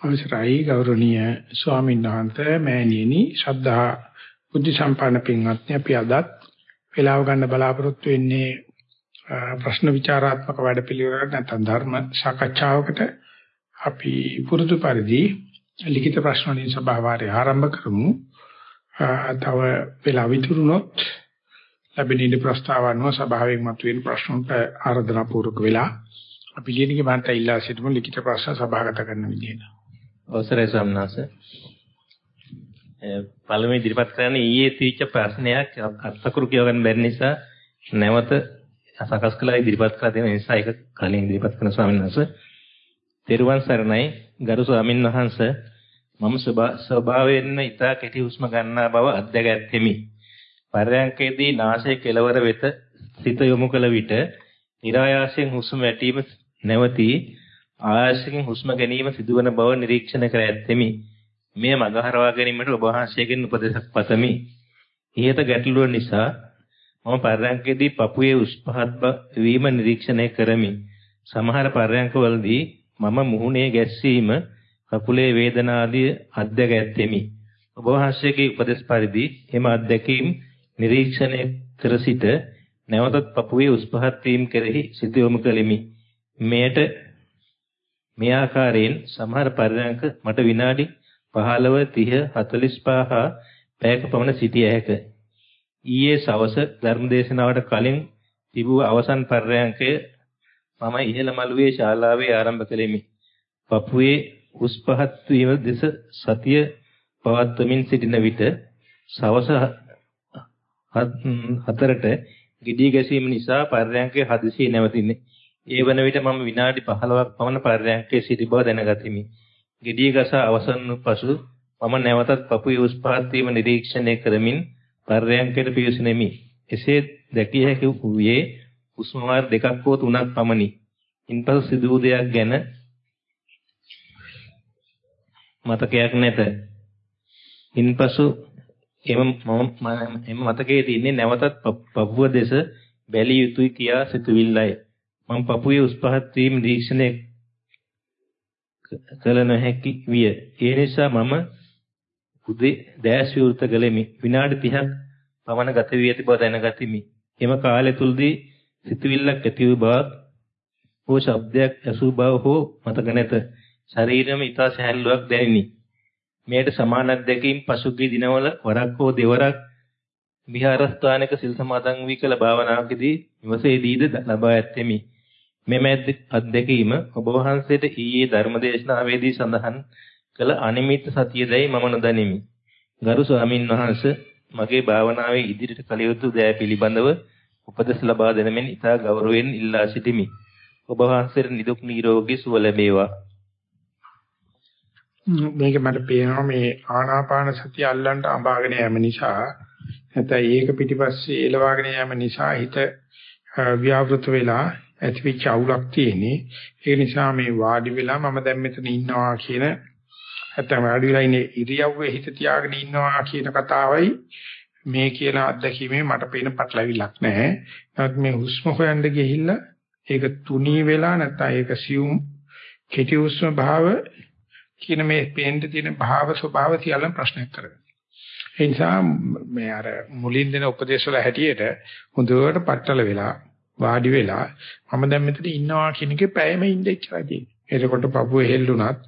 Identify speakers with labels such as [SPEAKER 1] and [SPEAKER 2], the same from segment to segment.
[SPEAKER 1] අවසරයි ගෞරවනීය ස්වාමීන් වහන්සේ මෑණියනි ශ්‍රද්ධා බුද්ධ සම්පන්න පින්වත්නි අපි අදත් වේලාව ගන්න බලාපොරොත්තු වෙන්නේ ප්‍රශ්න විචාරාත්මක වැඩපිළිවෙලකට නැත්නම් ධර්ම සාකච්ඡාවකට අපි පුරුදු පරිදි ලිඛිත ප්‍රශ්න වලින් සභාවාරය ආරම්භ කරමු. තව වේලාව විතුරුනොත් ලැබෙන ඉද ප්‍රස්තාව අනුව සභාවෙන් මතුවෙන ප්‍රශ්නට ආරාධනා පූර්වක වෙලා අපි ලියනකේ මන්ට ඉල්ලා සිටමු ලිඛිත ප්‍රශ්න සභාගත කරන විදියට.
[SPEAKER 2] අවසරයි සම්නාස. පළවෙනි ඉදිරිපත් කරන්නේ ඊයේ තීච්ච ප්‍රශ්නයක් අත්අකුරු කියව ගන්න බැරි නිසා නැවත සකස් කළා ඉදිරිපත් කළ දෙන නිසා ඒක කලින් ඉදිරිපත් කරන ස්වාමීන් වහන්සේ. තෙරුවන් සරණයි ගරු ස්වාමීන් වහන්සේ මම ස්වභාවයෙන්ම ඊතා කෙටි හුස්ම ගන්නා බව අත්දැකගැත්තෙමි. පරයන්කේදී නාසයේ කෙළවර වෙත සිත යොමු කළ විට નિરાයාසයෙන් හුස්ම වැටීම නැවතී ආයාසයෙන් හුස්ම ගැනීම සිදුවන බව නිරීක්ෂණය කර ඇත්තෙමි. මේ මගහරවා ගැනීමට ඔබ වහන්සේගෙන් උපදෙසක් පතමි. ඉහත ගැටලුව නිසා මම පරයන්කේදී පපුවේ උස් පහත් වීම නිරීක්ෂණය කරමි. සමහර පරයන්කවලදී මම මුහුණේ ගැස්සීම කකුලේ වේදනා ආදී අත්දැක ඇත්තෙමි. ඔබ වහන්සේගේ උපදෙස් පරිදි එම අත්දැකීම් නිරීක්ෂණය කර සිට නැවතත් පපුවේ උස් පහත් වීම කෙරෙහි සිත යොමු කළෙමි. මෙයට මේ ආකාරයෙන් සමහර පරිණාමක මට විනාඩි 15 30 45 හා පැයක පමණ සිටිය හැක. ඊයේ සවස ධර්මදේශනාවට කලින් තිබූ අවසන් පරිණාමකය මම ඉහළ මළුවේ ශාලාවේ ආරම්භ කළෙමි. පපුවේ උස් පහත් වීම දෙස සතිය පවත්වමින් සිටින විට සවස හතරට gediy ගැසීම නිසා පරිණාමකයේ හදිසියේ නැවතිනේ. ඒ වන විට මම විනාඩි 15ක් පමණ පර්යන්කේ සිටි බව දැනගතිමි. gediy ගස අවසන් වූ පසු මම නැවතත් පපුවේ උස් පහත් වීම නිරීක්ෂණය කරමින් පර්යන්කයට පිවිසෙමි. එසේ දැකිය හැකි වූයේ උස්ම වාර දෙකක් හෝ තුනක් පමණි. ඉන්පසු සිදු වූ දෙයක් ගැන මතකයක් නැත. ඉන්පසු එම මම එම මතකයේ තින්නේ නැවතත් පපුව දෙස බැලිය යුතුයි කියා සිතුවිල්ලයි. මම පපුවේ උස් පහත් වීම නිරීක්ෂණය කළ නොහැකි විය. ඒ නිසා මම උදේ දැස් විවෘත කළෙමි. විනාඩි 30ක් පමණ ගත වී ඇති බව දැනගතිමි. එම කාලය තුලදී සිතුවිල්ලක් ඇති වූ බවක් හෝ ශබ්දයක් ඇසූ බව හෝ මතක නැත. ශරීරෙම ඊතා සැහැල්ලුවක් දැනිනි. මෙයට සමාන අත්දැකීම් පසුගිය දිනවල වරක් හෝ දෙවරක් විහාරස්ථානක සිල් සමාදන් වී කළ භාවනාවකදී විවසේදීද ලබා ඇත්තෙමි. මෙම අත්දැකීම ඔබ වහන්සේට ඊයේ ධර්මදේශනාවේදී සඳහන් කළ අනිමිත් සතියදයි මම නොදනිමි. ගරු ස්වාමින් වහන්සේ මගේ භාවනාවේ ඉදිරියට කළ යුතු දෑ පිළිබඳව උපදෙස් ලබා දෙන මෙන් ඉතා ගෞරවයෙන් ඉල්ලා සිටිමි. ඔබ වහන්සේට නිදුක් නිරෝගී සුව ලැබේවා.
[SPEAKER 1] මේක මට පේනවා මේ ආනාපාන සතිය අල්ලන්න අඹාගෙන යෑම නිසා නැත්නම් ඒක පිටිපස්සේ එලවාගෙන යෑම නිසා හිත ව්‍යාවෘත වෙලා ඇතිවිච්ච අවුලක් තියෙන්නේ. ඒ නිසා මේ වාඩි වෙලා මම දැන් මෙතන ඉන්නවා කියන නැත්නම් වාඩි වෙලා ඉන්නේ ඉරියව්වේ හිත තියාගෙන ඉන්නවා කියන කතාවයි මේ කියන අත්දැකීමේ මට පේන පටලවිලක් නැහැ. නමුත් මේ හුස්ම හොයන්න ගිහිල්ලා ඒක තුනී වෙලා නැත්නම් ඒක සියුම් කෙටි හුස්ම භාව කියන මේ පේන්න තියෙන භාව ස්වභාව සියල්ලම ප්‍රශ්නයක් කරගන්න. ඒ නිසා මේ අර මුලින් දෙන උපදේශ වල හැටියට හොඳට පట్టල වෙලා වාඩි වෙලා මම දැන් මෙතන ඉන්නවා කියන එකේ පැයම ඉඳ ඉච්චා තියෙන්නේ. එතකොට පපුවේ හෙල්ලුණත්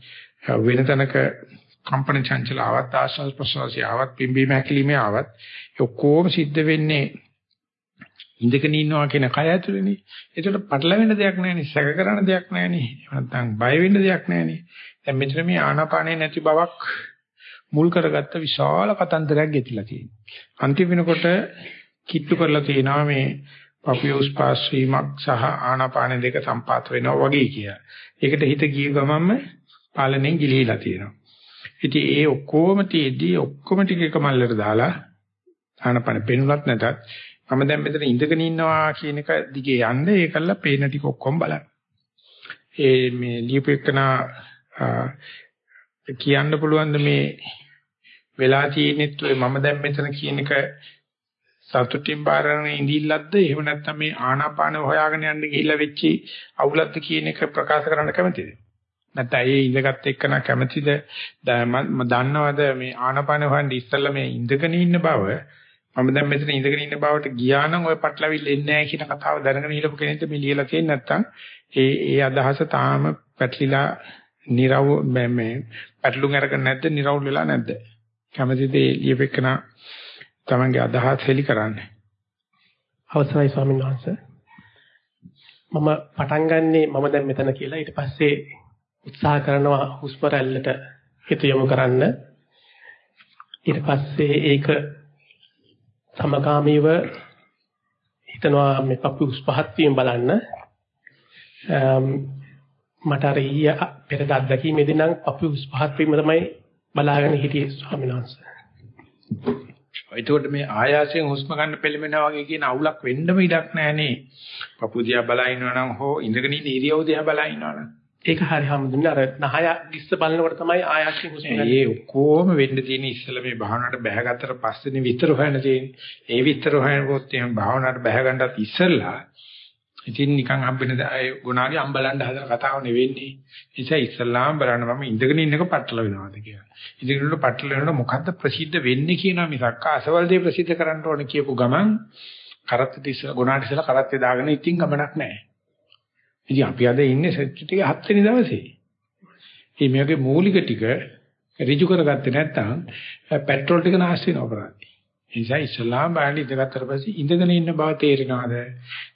[SPEAKER 1] වෙන තැනක කම්පන චංචල ආවත් ආශ්වාස ප්‍රශ්වාසය ආවත් පිම්බීම හැකිලිමේ ආවත් ඔක්කොම සිද්ධ වෙන්නේ ඉඳගෙන ඉන්නවා කියන කය ඇතුළේනේ. ඒකට පටලවෙන්න දෙයක් නැහැනේ, සැක කරන දෙයක් නැහැනේ. නැත්නම් බය වෙන්න දෙයක් නැහැනේ. දැන් මෙතන මේ ආනාපානේ නැති බවක් මුල් කරගත්ත විශාල කතන්දරයක් ගෙතිලා තියෙනවා. අන්තිම වෙනකොට කිට්ටු කරලා තියෙනවා මේ පපියෝස් පාස් වීමක් සහ ආනාපාන දෙක සම්පාත වෙනවා වගේ කියලා. ඒකට හිත ගිය ගමන්ම පාලනයෙන් ගිලිහිලා තියෙනවා. ඉතින් ඒ ඔක්කොම තියේදී ඔක්කොම ටික එක මල්ලට දාලා ආනාපාන පෙනුනත් නැතත් මම දැන් මෙතන ඉඳගෙන ඉන්නවා කියන එක දිගේ යන්න ඒකල්ල පේන ටික ඔක්කොම බලන්න. ඒ මේ ලියුපෙකනා කියන්න පුළුවන් මේ වෙලා තියෙනෙත් මම දැන් මෙතන කියන එක සතුටින් බාරගෙන ඉඳිල්ලක්ද? එහෙම නැත්නම් මේ ආනාපාන හොයාගෙන යන්න ගිහිල්ලා වෙච්චි අවුලක්ද කියන එක ප්‍රකාශ කරන්න කැමතිද? නැත්නම් ඒ ඉඳගත් එක්කන කැමැතිද? මම දන්නවද මේ ආනපන හොයන්න ඉස්සෙල්ලා මේ ඉඳගෙන ඉන්න බව? මම දැන් මෙතන ඉඳගෙන ඉන්න බවට ගියා නම් ওই පටලවිල්ල එන්නේ නැහැ කියන කතාව දැනගෙන හිටපු කෙනෙක්ද මේ ලියලා තියෙන්නේ නැත්නම් ඒ ඒ අදහස තාම පැටලිලා නිරව මේ පැටලුම් අරගෙන නැද්ද? නිරවුල් වෙලා නැද්ද? කැමැතිද ලියපෙකන තමන්ගේ අදහස් හෙලි කරන්නේ.
[SPEAKER 3] අවසරයි ස්වාමීන් වහන්සේ. මම පටන් ගන්නෙ මම දැන් මෙතන කියලා. ඊට පස්සේ උත්සාහ කරනවා හුස්ම රැල්ලට හිත යොමු කරන්න. ඊට පස්සේ ඒක සමගාමීව හිතනවා මේ පපු උස් පහත් වීම බලන්න. මට අර ඊය පෙරද අත්දැකීමේදී නම් පපු උස් පහත් වීම තමයි බලාගෙන හිටියේ ස්වාමීන් වහන්සේ.
[SPEAKER 1] ඒතකොට මේ ආයාසයෙන් හුස්ම ගන්න පෙළඹෙනා වගේ කියන අවුලක් වෙන්නම ඉඩක් නැහනේ. පපු දිහා බලා ඉන්නවා නම් හෝ ඉඳගෙන ඉන්න ඉරියව් දිහා බලා ඉන්නවා නම්
[SPEAKER 3] ඒක හරි හැමදෙන්නේ අර නහය ගිස්ස බලනකොට තමයි ආයශයෙන් හුස්ම ගන්න.
[SPEAKER 1] ඒ ඔක්කොම වෙන්න තියෙන ඉස්සෙල්ලා මේ භාවනාවට බැහැගත්තට පස්සේනේ විතර හොයන්න තියෙන්නේ. ඒ විතර හොයනකොට එහෙනම් භාවනාවට බැහැ ගන්නත් ඉස්සෙල්ලා ඉතින් නිකන් හම්බෙන ගුණාගේ අම්බලන්න හදන කතාව නෙවෙන්නේ. ඒ නිසා ඉස්සල්ලාම බලන්න මම ඉඳගෙන ඉන්නක පටල වෙනවාද කියලා. ඉඳගෙන ඉන්නකොට පටල වෙනකොට මොකද්ද ප්‍රසිද්ධ වෙන්නේ කියනවා මිසක් අසවල් දේ ප්‍රසිද්ධ කරන්න ඕන කියපු ගමන් කරත් ඉස්සලා ගුණාට ඉස්සලා කරත් දාගෙන ඉතින් ගමනක් නැහැ. ඉතින් අපි අද ඉන්නේ සෙට් ටික හත් වෙනි දවසේ. මේ මේකේ මූලික ටික ඍජු කරගත්තේ නැත්නම් පෙට්‍රල් ටික නැස් වෙනවා කරන්නේ. ඒ නිසා ඉස්ලාම් බාණ්ඩ ඉඳගත්තට පස්සේ ඉඳගෙන ඉන්න බව තේරෙනවද?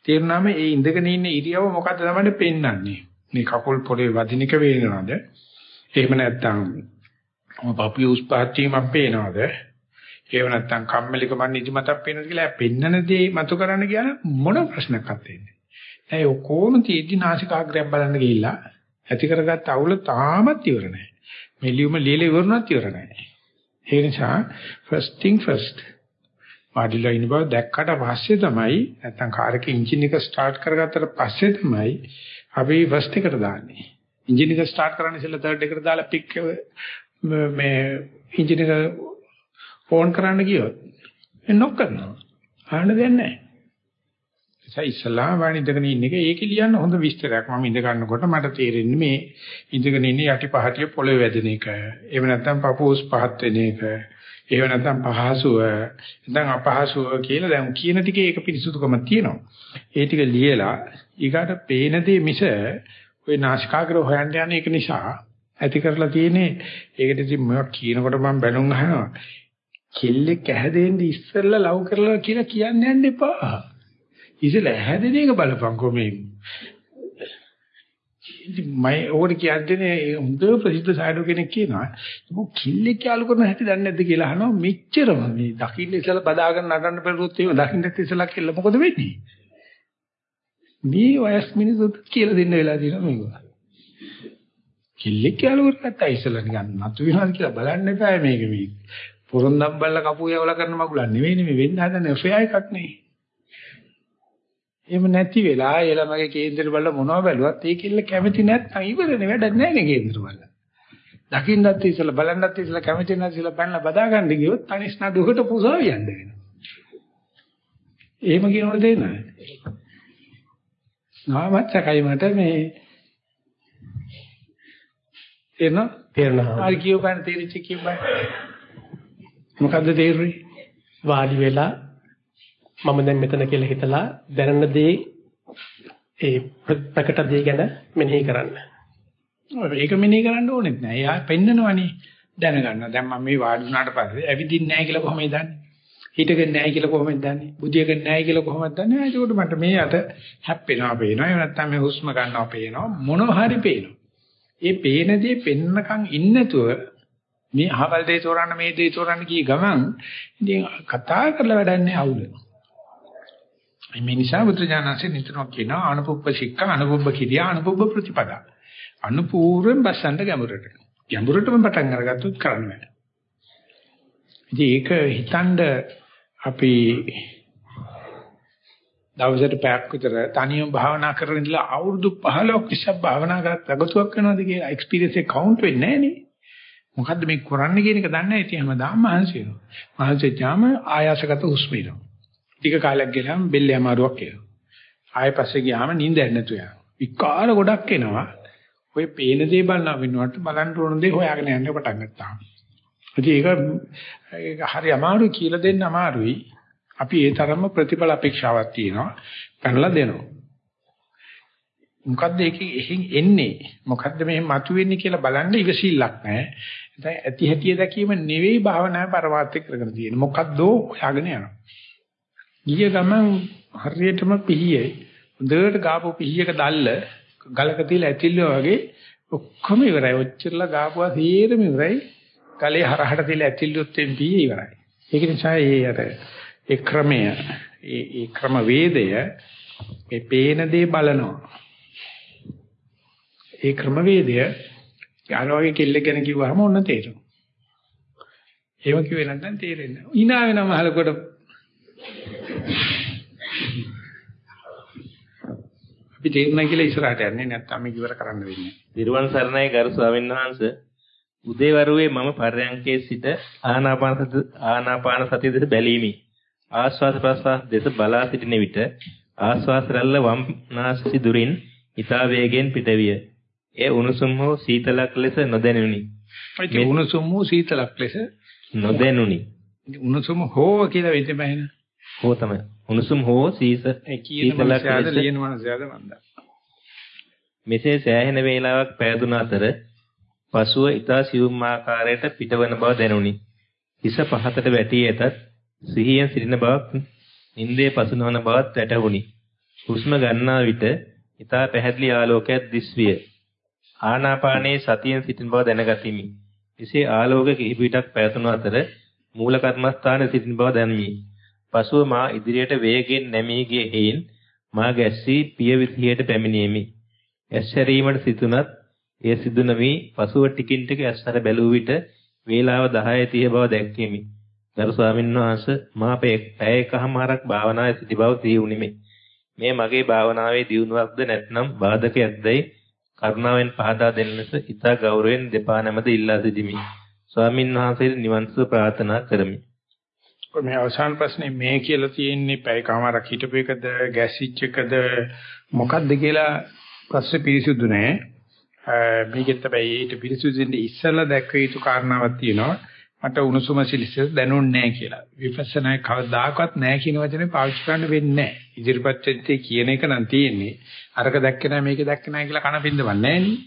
[SPEAKER 1] තේරුණාම ඒ ඉඳගෙන ඉන්න ඉරියව මොකද්ද තමයි පෙන්වන්නේ? මේ කකුල් පොළවේ වදිනක වේනවද? එහෙම නැත්නම් පපුවේ උස් පහත් වීමක් පේනවද? ඒව නැත්නම් කම්මැලිකම නිදිමතක් පේනවද කියලා පෙන්නන දේ මතු කරන්න කියන මොන ප්‍රශ්නයක් අත්දෙන්නේ? ඒ ඔක්කොම තියෙද්දි නාසිකාග්‍රයක් බලන්න ගිහිල්ලා ඇති කරගත්ත අවුල තාමත් ඉවර නැහැ. මෙලියුම ලියලා ඉවරනත් ඉවර නැහැ. ඒ නිසා first thing first. වාඩිලා ඉන්න බව දැක්කට පස්සේ තමයි නැත්තම් කාර් එකේ එන්ජින් එක ස්ටාර්ට් කරගත්තට පස්සේ තමයි අපි ෆස්ට් එකට දාන්නේ. එන්ජින් එක ස්ටාර්ට් කරන්න ඉස්සෙල්ලා තර්ඩ් එකට දාලා පික් මේ එන්ජින් එක ෆෝන් කරන්න ගියොත් එන්නොක් කරනවා. ආන්න දෙන්නේ නැහැ. ඒ ඉස්සලා වණින්දගෙන ඉන්න එක ඒක ලියන්න හොඳ විස්තරයක්. මම ඉඳ ගන්නකොට මට තේරෙන්නේ මේ ඉඳගෙන ඉන්නේ යටි පහටිය පොළවේ වැදෙන එක. එහෙම නැත්නම් පපුවස් පහත් වෙන එක. එහෙම නැත්නම් පහසුව නැත්නම් අපහසුව කියලා දැන් කියන ටිකේ ඒක පිරිසුදුකම තියෙනවා. ඒ ටික ලියලා ඊගාට පේන දේ මිස ඔය නාසිකාග්‍ර හොයන්න යන එක නිසා ඇති කරලා තියෙන්නේ ඒකට ඉතින් මොකක් කියනකොට මම බැලුම් අහනවා. කෙල්ලෙක් ඇහැදෙන්නේ ඉස්සෙල්ලා ලව් කරලා කියලා කියන්න යන්න එපා. ඉතින් හැදෙන එක බලපංකෝ මේ මම ඕකට කියන්නේ හොඳ ප්‍රසිද්ධ සායඩෝ කෙනෙක් කියනවා. මොක කිල්ලෙක් යාලු කරන හැටි දන්නේ නැද්ද? කියලා අහනවා. මෙච්චරම මේ දකින්න ඉස්සලා බදාගෙන නටන්න පෙරුවොත් එහෙම දකින්නත් ඉස්සලා කියලා මොකද වෙන්නේ? මේ වයස් මිනිස්සුත් කියලා දෙන්න වෙලා තියෙනවා මේක කිල්ලෙක් යාලු කරගත්තා ඉස්සලා නිකන් නතු වෙනවාද කියලා බලන්න එපා මේක. මේ පොරොන්දම් බල්ල කපුව යවලා කරන මගුලක් නෙවෙයි මේ වෙන්න හදන ෆෙයා එකක් නෙවෙයි එහෙම නැති වෙලා ඒ ළමගේ කේන්දර වල මොනව බැලුවත් ඒ කිල්ල කැමති නැත්නම් ඉවරනේ වැඩක් නැහැ නේ කේන්දර වල. දකින්නත් ඉස්සලා බලන්නත් ඉස්සලා කැමති නැති ඉස්සලා බැලලා බදා ගන්න ගියොත් තනිස් නඩුවකට පුසාව යන්න වෙනවා. එහෙම කියනවද දෙන්නේ? නාමච්චකයි මට මේ එන
[SPEAKER 3] තේරෙනවා.
[SPEAKER 1] හරි කියව ගන්න තේරිච්ච කියපන්. මොකද්ද තේරුනේ?
[SPEAKER 3] වාඩි වෙලා මම දැන් මෙතන කියලා හිතලා දැනන දේ ඒ ප්‍රකට දේ ගැන මෙනෙහි කරන්න.
[SPEAKER 1] ඒක මෙනෙහි කරන්න ඕනෙත් නෑ. එයා පෙන්නනවනේ දැනගන්න. දැන් මම මේ වාඩි වුණාට පස්සේ ඇවිදින්නේ නැහැ කියලා කොහොමද දන්නේ? හිටගෙන නැහැ කියලා කොහොමද දන්නේ? බුදියගෙන නැහැ කියලා කොහොමද දන්නේ? ඒකට මට මේ අත හැප්පෙනවා පේනවා. එහෙම නැත්නම් මේ හුස්ම ගන්නවා පේනවා. මොනවා හරි පේනවා. ඒ පේන දේ පෙන්නකම් ඉන්නතුව මේ අහවල් දේ තෝරන්න මේ දේ තෝරන්න කී ගමන් ඉතින් කතා කරලා වැඩන්නේ අවුල. මේ නිසා බුදුජානන්සේ නිතරම කියනවා අනුපුබ්බ ශික්ක අනුපුබ්බ කිරියා අනුපුබ්බ ප්‍රතිපදා. අනුපූර්වෙන් බස්සන්න ගැඹුරට. ගැඹුරටම පටන් අරගත්තොත් කරන්න බෑ. ඉතින් ඒක හිතනද අපි දවසට පැයක් විතර තනියම භාවනා කරගෙන ඉඳලා අවුරුදු 15ක් ඉස්සක් භාවනා කරත් අගතුවක් වෙනවද කියලා එක්ස්පීරියන්ස් එක කවුන්ට් වෙන්නේ නැහැ නේ. මොකද්ද මේ කරන්නේ කියන එක දන්නේ නැහැ. ඉතින් හැමදාම මහන්සි වෙනවා. මහන්සි වෙච්චාම ආයාසගත හුස්ම එනවා. ටික කාලයක් ගියාම බෙල්ල අමාරුවක් එනවා. ආයෙ පස්සේ ගියාම නිින්ද නැතු යනවා. විකාර ගොඩක් එනවා. ඔය පේන දේ බලන වෙනුවට බලන්න ඕන දේ හොයාගෙන යන්න පටන් ගත්තා. ඉතින් ඒක ඒක හරි අමාරුයි කියලා දෙන්න අමාරුයි. අපි ඒ තරම්ම ප්‍රතිඵල අපේක්ෂාවක් තියෙනවා. පැනලා දෙනවා. මොකද්ද ඒකෙන් එහෙන් එන්නේ? මොකද්ද මෙහෙම මතුවෙන්නේ කියලා බලන්න ඉවසිල්ලක් නැහැ. දැන් ඇති හැටිය දැකීම නෙවෙයි භාවනාවේ පරමාර්ථය කරගෙන තියෙන්නේ. මොකද්දෝ හොයාගෙන යනවා. ගිය ගමන් හරියටම පිහියේ හොඳට ගාපු පිහියක දැල්ල ගලක තියලා ඇතිල්ලෝ වගේ ඔක්කොම ඉවරයි. ඔච්චරලා ගාපුවා සීරම ඉවරයි. ගලේ හරහට තියලා ඇතිල්ලොත් එම් පිහිය ඉවරයි. ඒක නිසා ඒ අර ඒ ක්‍රමය ඒ ඒ ක්‍රම වේදය මේ පේන දේ බලනවා. ඒ ක්‍රම වේදය යාර වගේ කෙල්ල ගැන කිව්වහම ඔන්න තේරෙනවා. ඒව කිව්වේ නැත්නම් තේරෙන්නේ නැහැ. hina වෙනම අහලකොට අපි තේරුණා කියලා ඉස්සරහට යන්නේ නැත්නම් මේක ඉවර කරන්න වෙන්නේ.
[SPEAKER 2] දිරුවන් සරණයි ගරු ස්වාමීන් වහන්සේ උදේවරුේ මම පර්යංකයේ සිට ආනාපාන සති ආනාපාන සතිය දෙස බැලීමි. ආස්වාද ප්‍රස්වාස දෙස බලා සිටින විට ආස්වාස රැල්ල වම් නාසි දුරින් ඊතා වේගෙන් පිටවිය. ඒ උණුසුම් හෝ සීතලක් ලෙස නොදැනුනි.
[SPEAKER 1] ඒ උණුසුම් හෝ සීතලක් ලෙස
[SPEAKER 2] නොදැනුනි.
[SPEAKER 1] උණුසුම හෝ කියලා වෙන්න බෑන.
[SPEAKER 2] හෝ තමයි. උණුසුම් හෝ සීස
[SPEAKER 1] මනසයාද ලියන මනසයාද මන්ද.
[SPEAKER 2] මෙසේ සෑහෙන වේලාවක් පෑදුන අතර පසුව ඊතා සියුම් ආකාරයට පිටවන බව දැනුනි. හිස පහතට වැටී ඇතත් සිහියෙන් සිටින බවක් නින්දේ පසු නොවන බවත් වැටහුණි. හුස්ම ගන්නා විට ඊතා පැහැදිලි ආලෝකයක් දිස්විය. ආනාපානයේ සතියෙන් සිටින බව දැනගතිමි. එසේ ආලෝක කිහිප විටක් පැවතුණු අතර මූල කර්මස්ථානයේ සිටින බව දැනුනි. පසුව මා ඉදිරියට වේගෙන් නැමී ගිය හේයින් මා ගැස්සී පිය විදියට පැමිණීමි. ඇස්සරීමට සිටුනත් එය සිදු නොවි පසුව ටිකින් ටික ඇස්සර බැලුව විට වේලාව 10:30 බව දැක්කෙමි. ගරු ස්වාමීන් වහන්සේ මා පැය එකමාරක් භාවනාවේ සිටි බව තීවුනිමි. මේ මගේ භාවනාවේ දියුණුවක්ද නැත්නම් බාධකයක්දයි කරුණාවෙන් පහදා දෙන්න ලෙස ඉතා ගෞරවයෙන් දෙපා නැමද ඉල්ලා සිටිමි. ස්වාමීන් වහන්සේට නිවන් සුව ප්‍රාර්ථනා කරමි.
[SPEAKER 1] මේ අවසාන ප්‍රශ්නේ මේ කියලා තියෙන්නේ පැයකමාරක් හිටපු එකද ගැසිච් එකද මොකක්ද කියලා ප්‍රශ්නේ පිරිසුදු නෑ. මේකෙත් තමයි ඊට පිරිසුදු දෙන්න ඉස්සෙල්ලා දැක්විය යුතු කාරණාවක් තියෙනවා. මට උණුසුම සිලිසෙස් දැනුන්නේ නැහැ කියලා. විපස්සනා කවදාකවත් නැහැ කියන වචනේ පාවිච්චි කරන්න වෙන්නේ නැහැ. ඉදිරිපත් වෙච්චේ කියන එක නම් තියෙන්නේ. අරක දැක්කේ නැහැ මේක දැක්කේ නැහැ කියලා කන බින්දවන්නේ නැහැ නේ.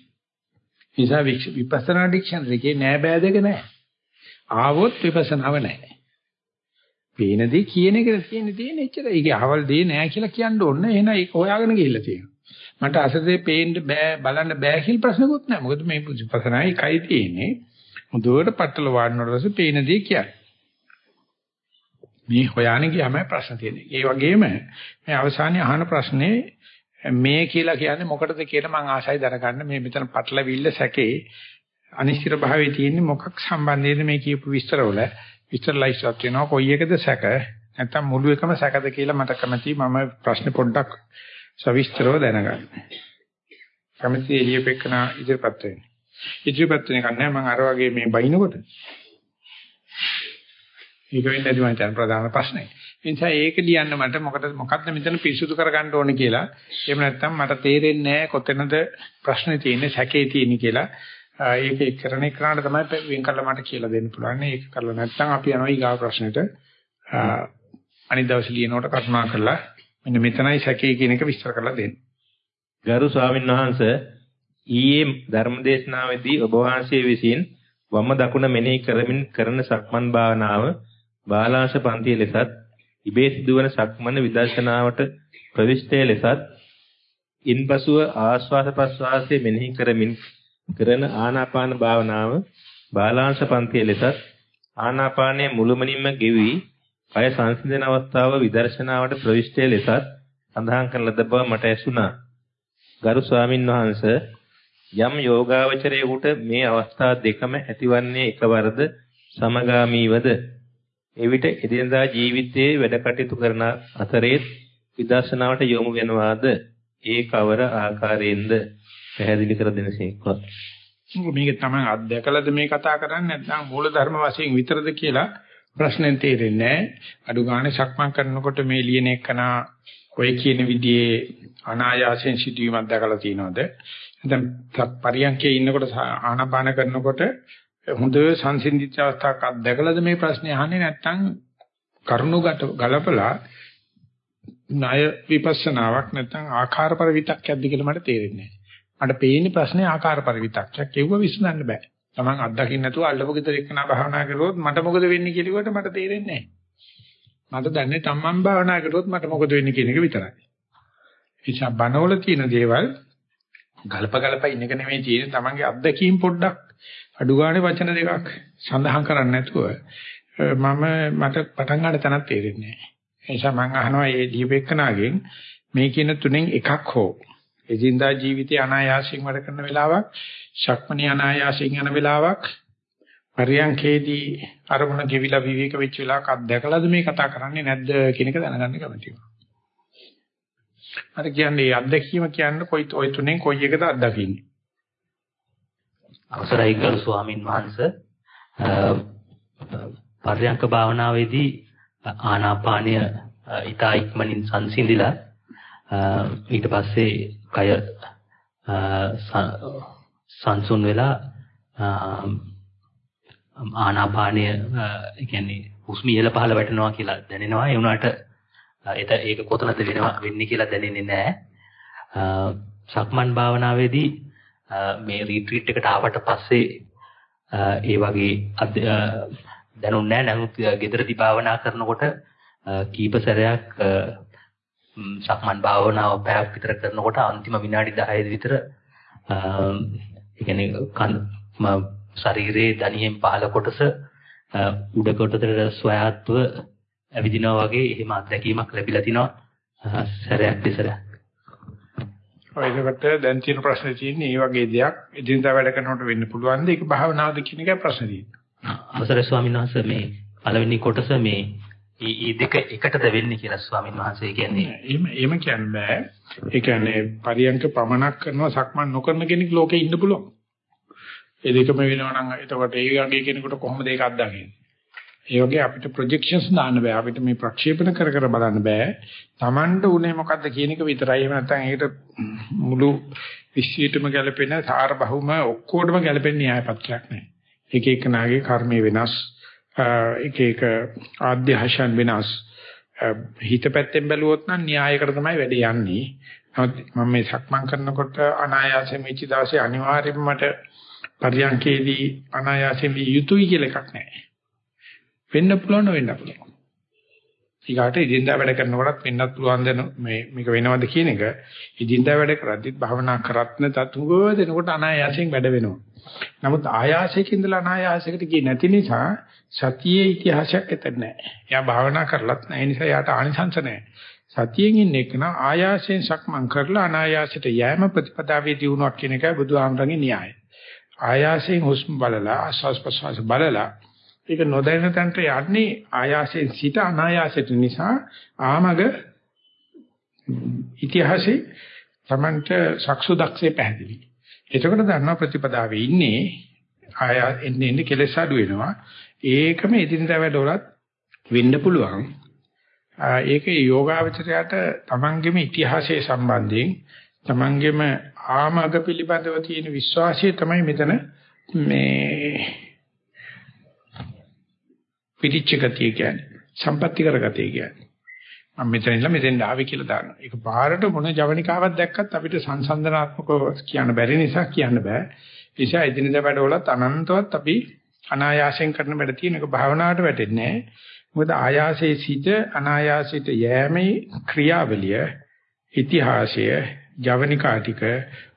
[SPEAKER 1] නිසා විපස්සනා ඩික්ෂනරි එකේ නෑ බෑ දෙක නැහැ. ආවොත් විපස්සනාව නැහැ. පේනදී කියන එක තියෙන්නේ තියෙන්නේ එච්චරයි. ඒකේ අවල් දෙය නෑ කියලා කියන්න ඕනේ. එහෙනම් ඒක හොයාගෙන ගිහිල්ලා තියෙනවා. මට අසදේ පේන්න බෑ බලන්න බෑ කියලා ප්‍රශ්නකුත් නෑ. මොකද මේ විපස්සනා එකයි තියෙන්නේ. හොඳට පట్టල වාඩිනකොට පස්සේ පේන දේ කියන්නේ. මේ හොයාගෙන ගියාම ප්‍රශ්න තියෙන්නේ. ඒ වගේම මේ අවසානයේ අහන ප්‍රශ්නේ මේ කියලා කියන්නේ මොකටද කියලා මම ආසයි දැනගන්න මේ මෙතන පටලවිල්ල සැකේ අනිශ්චිත භාවයේ තියෙන්නේ මොකක් සම්බන්ධයේද මේ කියපු විස්තරවල විස්තරලයිස්වත් වෙනවා කොයි එකද සැක නැත්තම් මුළු එකම සැකද කියලා මට කැමතියි මම ප්‍රශ්න පොඩ්ඩක් සවිස්තරව දැනගන්න. කැමති එළියපෙකන ඉදිරිපත් වෙන්න. ඉදිරිපත් වෙන කන්නේ මම අර වගේ මේ බයිනකොට ඒක වෙන්නේ නැති මම දැන් ප්‍රධාන ප්‍රශ්නේ. ඒ නිසා ඒක ලියන්න මට මොකටද මොකද්ද මෙතන පිරිසුදු කරගන්න ඕනේ කියලා. එහෙම නැත්නම් මට තේරෙන්නේ නැහැ කොතැනද ප්‍රශ්නේ තියෙන්නේ සැකේ තියෙන්නේ කියලා. ඒක කරන එකට තමයි වෙන් කරලා මට කියලා දෙන්න පුළුවන්. ඒක කරලා නැත්නම් අපි යනවා ඊගාව ප්‍රශ්නෙට. අනිත් දවසේ ලියනකොට කරුණා කරලා මෙන්න මෙතනයි සැකේ කියන එක විස්තර කරලා දෙන්න.
[SPEAKER 2] ගරු ස්වාමීන් වහන්සේ ඊයේ ධර්මදේශනාවේදී ඔබ වහන්සේ විසින් වම දකුණ මෙනෙහි කරමින් කරන සක්මන් භාවනාව බාලාංශ පන්තිය ලෙසත් ඉබේ සිදුවන සක්මන විදර්ශනාවට ප්‍රවිෂ්ඨය ලෙසත් ඉන්පසුව ආස්වාද ප්‍රස්වාසයේ මෙනෙහි කරමින් කරන ආනාපාන භාවනාව බාලාංශ පන්තිය ලෙසත් ආනාපානයේ මුළුමනින්ම ගෙවි කය සංසිඳන අවස්ථාව විදර්ශනාවට ප්‍රවිෂ්ඨය ලෙසත් සඳහන් කරන ලද බව මට ඇසුණා. ගරු ස්වාමින් වහන්සේ යම් යෝගාවචරයෙකුට මේ අවස්ථා දෙකම ඇතිවන්නේ එකවරද සමගාමීවද? එවිට එදිනදා ජීවිතයේ වැඩ කටයුතු කරන අතරේ විදර්ශනාවට යොමු වෙනවාද? ඒ කවර ආකාරයෙන්ද? පැහැදිලි කර දෙනසේක්වා
[SPEAKER 1] මේක තමයි අත්දැකලාද මේ කතා කරන්නේ නැත්නම් මූල ධර්ම වශයෙන් විතරද කියලා ප්‍රශ්නෙන් තේරෙන්නේ නැහැ. අඩු ගානේ සක්මන් කරනකොට මේ ලියන එකනා ඔය කියන විදිහේ අනායාසයෙන් සිටීමක් දැකලා තියෙනවද? දැන් පරියන්කේ ඉන්නකොට ආනාපාන කරනකොට හොඳ සංසිඳිච්ච අවස්ථාවක් අත්දැකලාද මේ ප්‍රශ්නේ අහන්නේ? නැත්නම් කරුණු ගලපලා ණය විපස්සනාවක් නැත්නම් ආකාර පරිවිතක්යක්ද කියලා මට තේරෙන්නේ නැහැ. මට පේන්නේ ප්‍රශ්නේ ආකාර පරිවිතක්යක්. ඒව විසඳන්න බෑ. Taman අත්දකින්න නැතුව අල්ලපු ගෙදර එක්කන භාවනා කරුවොත් මට මොකද වෙන්නේ කියලා මට තේරෙන්නේ නැහැ. මට දැනන්නේ තමන් භාවනා කරුවොත් මට මොකද වෙන්නේ කියන එක විතරයි. එචා බනවල තියෙන දේවල් ගලප ගලප ඉන්න එක නෙමෙයි තියෙන්නේ තමන්ගේ අත්දැකීම් පොඩ්ඩක් අඩු ගානේ වචන දෙකක් සඳහන් කරන්නේ නැතුව මම මට පටන් ගන්න තැනක් තේරෙන්නේ නැහැ. ඒ නිසා මම අහනවා මේ දීපෙක්කනාගෙන් මේ කියන තුනෙන් එකක් හෝ එදින්දා ජීවිතේ අනායාසයෙන් වැඩ කරන වෙලාවක්, ශක්මණේ අනායාසයෙන් යන වෙලාවක්, පරියන්කේදී අරමුණ ගෙවිලා විවේක වෙච්ච වෙලාවක අත්දැකලාද මේ කතා කරන්නේ නැද්ද කියන එක දැනගන්න කැමතියි. අර කියන්නේ අත්දැකීම කියන්නේ කොයි ඔය තුනෙන් කොයි එකද අත්දකින්නේ?
[SPEAKER 4] අවසරයි ගරු ස්වාමින් වහන්සේ පර්යංක භාවනාවේදී ආනාපානය ඊතා ඉක්මනින් සංසිඳිලා ඊට පස්සේ කය සංසුන් වෙලා ආනාපානය කියන්නේ හුස්ම ඉහළ පහළ වැටෙනවා කියලා දැනෙනවා. ඒ වුණාට ඒත ඒක කොතනද වෙනවා වෙන්නේ කියලා දැනෙන්නේ නැහැ. සක්මන් භාවනාවේදී මේ රීට්‍රීට් එකට ආවට පස්සේ ඒ වගේ දැනුන්නේ නැහැ. නමුත් ගෙදරදී භාවනා කරනකොට කීප සැරයක් සක්මන් භාවනාව පැයක් විතර කරනකොට අන්තිම විනාඩි 10 විතර ඒ කියන්නේ ශරීරයේ දණියෙන් පහළ කොටස උඩ කොටසට ස්වයාත්ව ඇවිදිනවා වගේ එහෙම අත්දැකීමක් ලැබිලා තිනවා සැරයක්.
[SPEAKER 1] ඔය ඒකට දැන් තියෙන ප්‍රශ්නේ තියෙන්නේ මේ වගේ දෙයක් එදිනදා වැඩ කරනකොට වෙන්න පුළුවන්ද ඒක භාවනාවද කියන එකයි ප්‍රශ්නේ තියෙන්නේ.
[SPEAKER 4] අවසරයි ස්වාමීන් වහන්සේ මේ පළවෙනි කොටස මේ මේ දෙක එකටද වෙන්නේ කියලා ස්වාමීන් වහන්සේ කියන්නේ.
[SPEAKER 1] එහෙම එහෙම කියන්න බෑ. ඒ කියන්නේ පරියන්ක පමනක් කරනවා සක්මන් නොකරන කෙනෙක් ලෝකේ ඉන්න පුළුවන්. ඒ දෙකම වෙනවා නම් එතකොට ඒ වගේ කෙනෙකුට කොහොමද ඒක අත්දකින්නේ? ඒ වගේ අපිට ප්‍රොජෙක්ෂන්ස් දාන්න බෑ. අපිට මේ ප්‍රක්ෂේපණ කර කර බලන්න බෑ. Tamanට උනේ මොකද්ද කියන එක විතරයි. එහෙම නැත්නම් ඒකට මුළු විශ්වයටම ගැලපෙන සාර බහුම ඔක්කොටම ගැලපෙන න්‍යායපත්‍රයක් නෑ. එක එක නාගේ කර්මය වෙනස්. එක එක ආධ්‍යාශයන් වෙනස්. හිත පැත්තෙන් බැලුවොත් නම් න්‍යායකට තමයි වැඩේ යන්නේ. නමුත් මම මේ සක්මන් කරනකොට අනායාසයෙන් වෙච්ච දවසේ අනිවාර්යයෙන්ම මට පරියන්කේදී අනායාසයෙන් විය යුතුයි කියලා එකක් නැහැ. වෙන්න පුළුවන් වෙන්න පුළුවන්. ඊගාට ඉදින්දා වැඩ කරනකොටත් වෙන්නත් පුළුවන් දෙන මේ මේක වෙනවද කියන එක ඉදින්දා වැඩ කරද්දිත් භවනා කරත් නැතත් උගව දෙනකොට අනායාසයෙන් වැඩ වෙනවා. නමුත් ආයාසයක ඉඳලා අනායාසයකට ගියේ නැති නිසා සතියේ ඉතිහාසයක් ඇත්තේ නැහැ. එයා භාවනා කරලත් නැහැ. ඒ නිසා යාට ආනිසංස නැහැ. සතියෙන් ඉන්න එක නා ආයාසයෙන් සක්මන් කරලා අනායාසයට යෑම ප්‍රතිපදාවේ දියුණුවක් කියන එකයි බුදුහාමරගේ න්‍යායය. ආයාසයෙන් හුස්ම බලලා ආස්වාස් ප්‍රස්වාස බලලා ඒක නොදැනෙන තැනට යන්නේ ආයාසයෙන් සිට අනායාසයට නිසා ආමග ඉතිහාසයේ Tamanට සක්සු දක්ෂේ පැහැදිලි. එතකොට දන්නවා ප්‍රතිපදාවේ ඉන්නේ ආය එන්නේ එන්නේ කෙලෙස් අඩු වෙනවා. ඒකම එදිනදා වැඩවලත් වෙන්න පුළුවන්. ඒකේ යෝගාවචරයට තමන්ගේම ඉතිහාසයේ සම්බන්ධයෙන් තමන්ගේම ආමග පිළිබඳව තියෙන විශ්වාසය තමයි මෙතන මේ පිටිච්ච ගතිය කියන්නේ සම්පත්‍ති කරගතිය කියන්නේ. මම මෙතන ඉඳලා මෙතෙන් ආවේ කියලා දානවා. ඒක බාහිරට මොන ජවනිකාවක් දැක්කත් අපිට සංසන්දනාත්මකව කියන්න බැරි නිසා කියන්න බෑ. ඒ නිසා එදිනෙදා වැඩවලත් අනන්තවත් අපි අනායාසයෙන් කරන වැඩ තියෙන එක භාවනාවට වැටෙන්නේ නැහැ මොකද ආයාසයේ සිට අනායාසයට යෑමේ ක්‍රියාවලිය ඉතිහාසය ජවනිකා ටික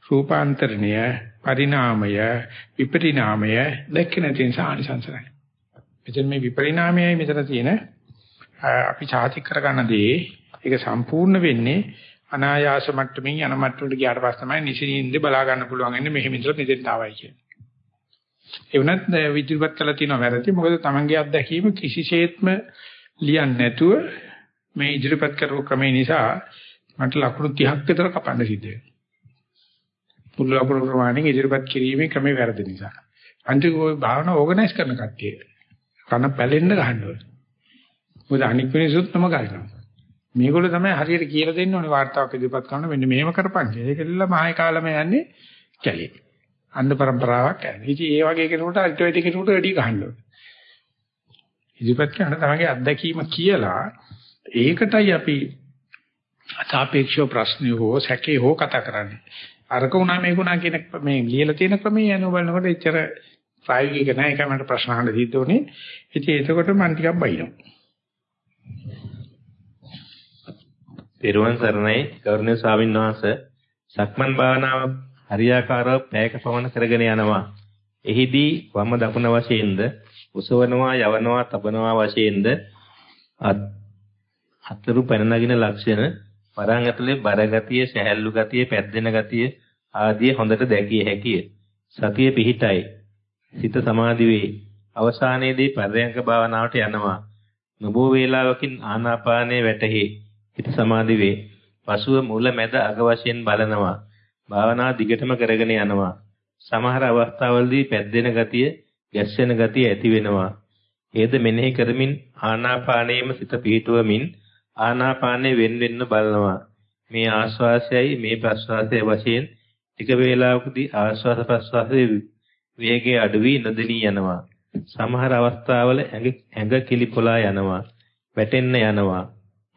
[SPEAKER 1] රූපාන්තරණය පරිණාමය විපරිණාමය දැක්ක නැති නිසා ආනිසංසනයි මෙතන මේ විපරිණාමයයි මෙතන තියෙන අපි සාතික කරගන්න දේ ඒක සම්පූර්ණ වෙන්නේ අනායාස මට්ටමින් යන මට්ටමට ගියාට පස්සේ තමයි නිසින්ින්ද බලා ගන්න පුළුවන් වෙන්නේ මෙහෙම ඉඳලා මෙතෙන්ට ආවයි කියන්නේ. ඒ වුණත් විද්‍යුත් කළා තියෙනවා වැරදි. මොකද Tamange අත්දැකීම කිසිසේත්ම ලියන්නේ නැතුව මේ ඉදිරිපත් කරපු ක්‍රමේ නිසා මට ලකුණු 30ක් විතර කපන්න සිද්ධ වෙනවා. මුළු ලකුණු ප්‍රමාණයෙන් ඉදිරිපත් කිරීමේ ක්‍රමේ වැරදි නිසා. අන්තිම ওই භාවනා ඕගනයිස් කරන කට්ටිය කන පැලෙන්න ගහනවා. මොකද අනික් මිනිස්සුත් තම ගන්නවා. මේගොල්ලෝ තමයි හරියට කියලා දෙන්න ඕනේ වார்த்தාවක් ඉදපත් කරන මෙන්න මෙහෙම කරපන් කියලා. ඒකෙල්ල මහේ කාලම යන්නේ කැලේ. අන්ධ પરම්පරාවක් ඇති. ඉතින් ඒ වගේ කෙනෙකුට අයිටි කෙනෙකුට වැඩි ගහනවා. ඉදපත් කරන තමගේ අත්දැකීම කියලා ඒකටයි අපි සාපේක්ෂව ප්‍රශ්නේ හෝ සැකේ හෝ කතා කරන්නේ. අරක උනා මේක උනා කියන මේ ලියලා තියෙන ක්‍රමයේ අනුව බලනකොට එච්චර ප්‍රායෝගික නැහැ ඒක මට ප්‍රශ්න අහන්න සිද්ධ උනේ. ඉතින් එතකොට මම ටිකක් බයිනවා.
[SPEAKER 2] පෙරවන් සරණයි ගෞරවනීය ස්වාමීන් වහන්සේ සක්මන් භාවනාව හරියාකාරව පැයක පමණ කරගෙන යනවා. එහිදී වම දකුණ වශයෙන්ද උසවනවා යවනවා තබනවා වශයෙන්ද හතරු පැන නගින ලක්ෂණ වරන් ඇතුලේ බර ගතිය, සැහැල්ලු ගතිය, පැද්දෙන ගතිය ආදී හොඳට දැකිය හැකිය. සතිය පිහිටයි. සිත සමාධි වේ. අවසානයේදී පරයන්ක භාවනාවට යනවා. නබෝ වේලාවකින් ආනාපානයේ වැටහි. හිත සමාධි වේ. පසුව මුල මැද අග වශයෙන් බලනවා. භාවනා දිගටම කරගෙන යනවා. සමහර අවස්ථාවලදී පැද්දෙන ගතිය, ගැස්සෙන ගතිය ඇති වෙනවා. ඒද මෙනෙහි කරමින් ආනාපානයේම සිත පිහිටුවමින් ආනාපානයේ වෙන් වෙන්න බලනවා. මේ ආශ්වාසයයි මේ ප්‍රශ්වාසය වශයෙන් ටික වේලාවකදී ආශ්වාස ප්‍රශ්වාසයේ වේගය අඩු වී නොදෙනී යනවා. සමහර අවස්ථාවල ඇඟ කිලිපොලා යනවා. වැටෙන්න යනවා.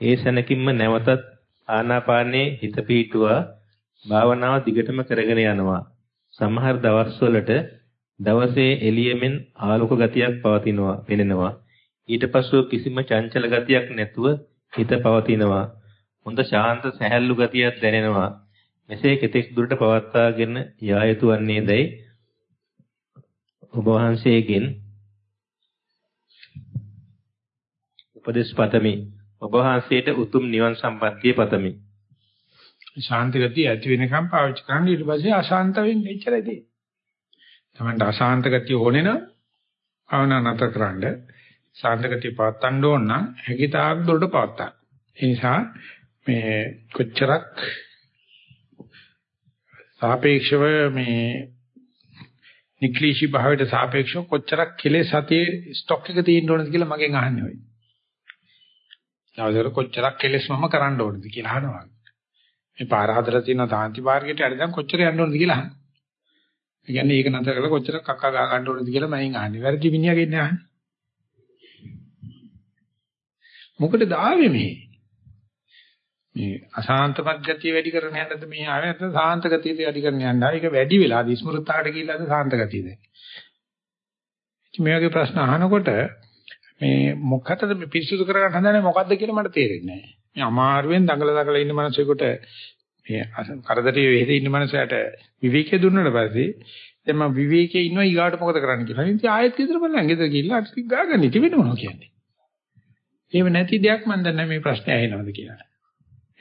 [SPEAKER 2] ඒ සැනකින්ම නැවතත් ආනාපානයේ හිත පිහිටුවා භාවනාව දිගටම කරගෙන යනවා. සමහර දවස්වලට දවසේ එළියෙමින් ආලෝක ගතියක් පවතිනවා පෙනෙනවා. ඊට පස්සෙ කිසිම චංචල ගතියක් නැතුව හිත පවතිනවා. හොඳ ශාන්ත සැහැල්ලු ගතියක් දැනෙනවා. මෙසේ කෙතෙක් දුරට පවත්වාගෙන යා යුතු වන්නේදයි ඔබ වහන්සේගෙන් උපදෙස් පතමි. ඔබ වහන්සේට උතුම් නිවන් සම්පත්තිය පතමි.
[SPEAKER 1] ශාන්ත ගතිය ඇති වෙනකම් පාවිච්චි කරන්න ඊට පස්සේ අශාන්ත වෙන්නේ එච්චරයි තියෙන්නේ. තමන්ට අශාන්ත ගතිය ඕනේ නම් භාවනා නැතර කරන්න ශාන්ත ගතිය පවත්වන්න ඕන නම් හැකිතාක් දුරට පවත්තා. ඒ නිසා මේ කොච්චරක් සාපේක්ෂව මේ නික්ලිෂි භාවයට සාපේක්ෂව කොච්චරක් කෙලෙස් සතියේ ස්ටොක් එක තියෙන්න ඕනද කියලා මගෙන් අහන්නේ ඔය. දවසකට කොච්චරක් කෙලෙස් මම කරන්න ඕනද කියලා අහනවා. මේ පාර හදලා තියෙන තාන්ති මාර්ගයට අරගෙන කොච්චර යන්න ඕනද කියලා අහනවා. ඒ කියන්නේ ඒක නතර කරලා කොච්චර කක්කා ගා ගන්න ඕනද කියලා මයින් අහන්නේ. වැරදි මිනිහා කියන්නේ අහන්නේ. මොකටද ආවේ මේ? මේ අශාන්තමත් ගතිය වැඩි කරන හැටද මේ ආවේ නැත්නම් සාන්ත ගතියද වැඩි කරන යනවා. ඒක වැඩි වෙලා දිස්මෘතාවට ගිහිල්ලාද සාන්ත ගතියද? මේ වගේ ප්‍රශ්න අහනකොට මේ මොකටද මේ පිරිසුදු කරගන්න හදන්නේ මොකද්ද කියලා මට තේරෙන්නේ නැහැ. මේ අමාරුවෙන් දඟල දඟල ඉන්න මිනිසෙකුට මේ කරදරේ වෙහෙද ඉන්න මිනිසයාට විවේකයේ දුන්නාට පස්සේ දැන් මම විවේකයේ ඉන්නවා ඊගාට මොකද කරන්න කියලා. ඉතින් ආයෙත් ගෙදර බලන්න ගෙදර ගිහිල්ලා ටික ගාගන්න ඉති වෙන මොනවා කියන්නේ. එහෙම නැති දෙයක් මම දන්නේ මේ ප්‍රශ්නේ ඇහෙනවද කියලා.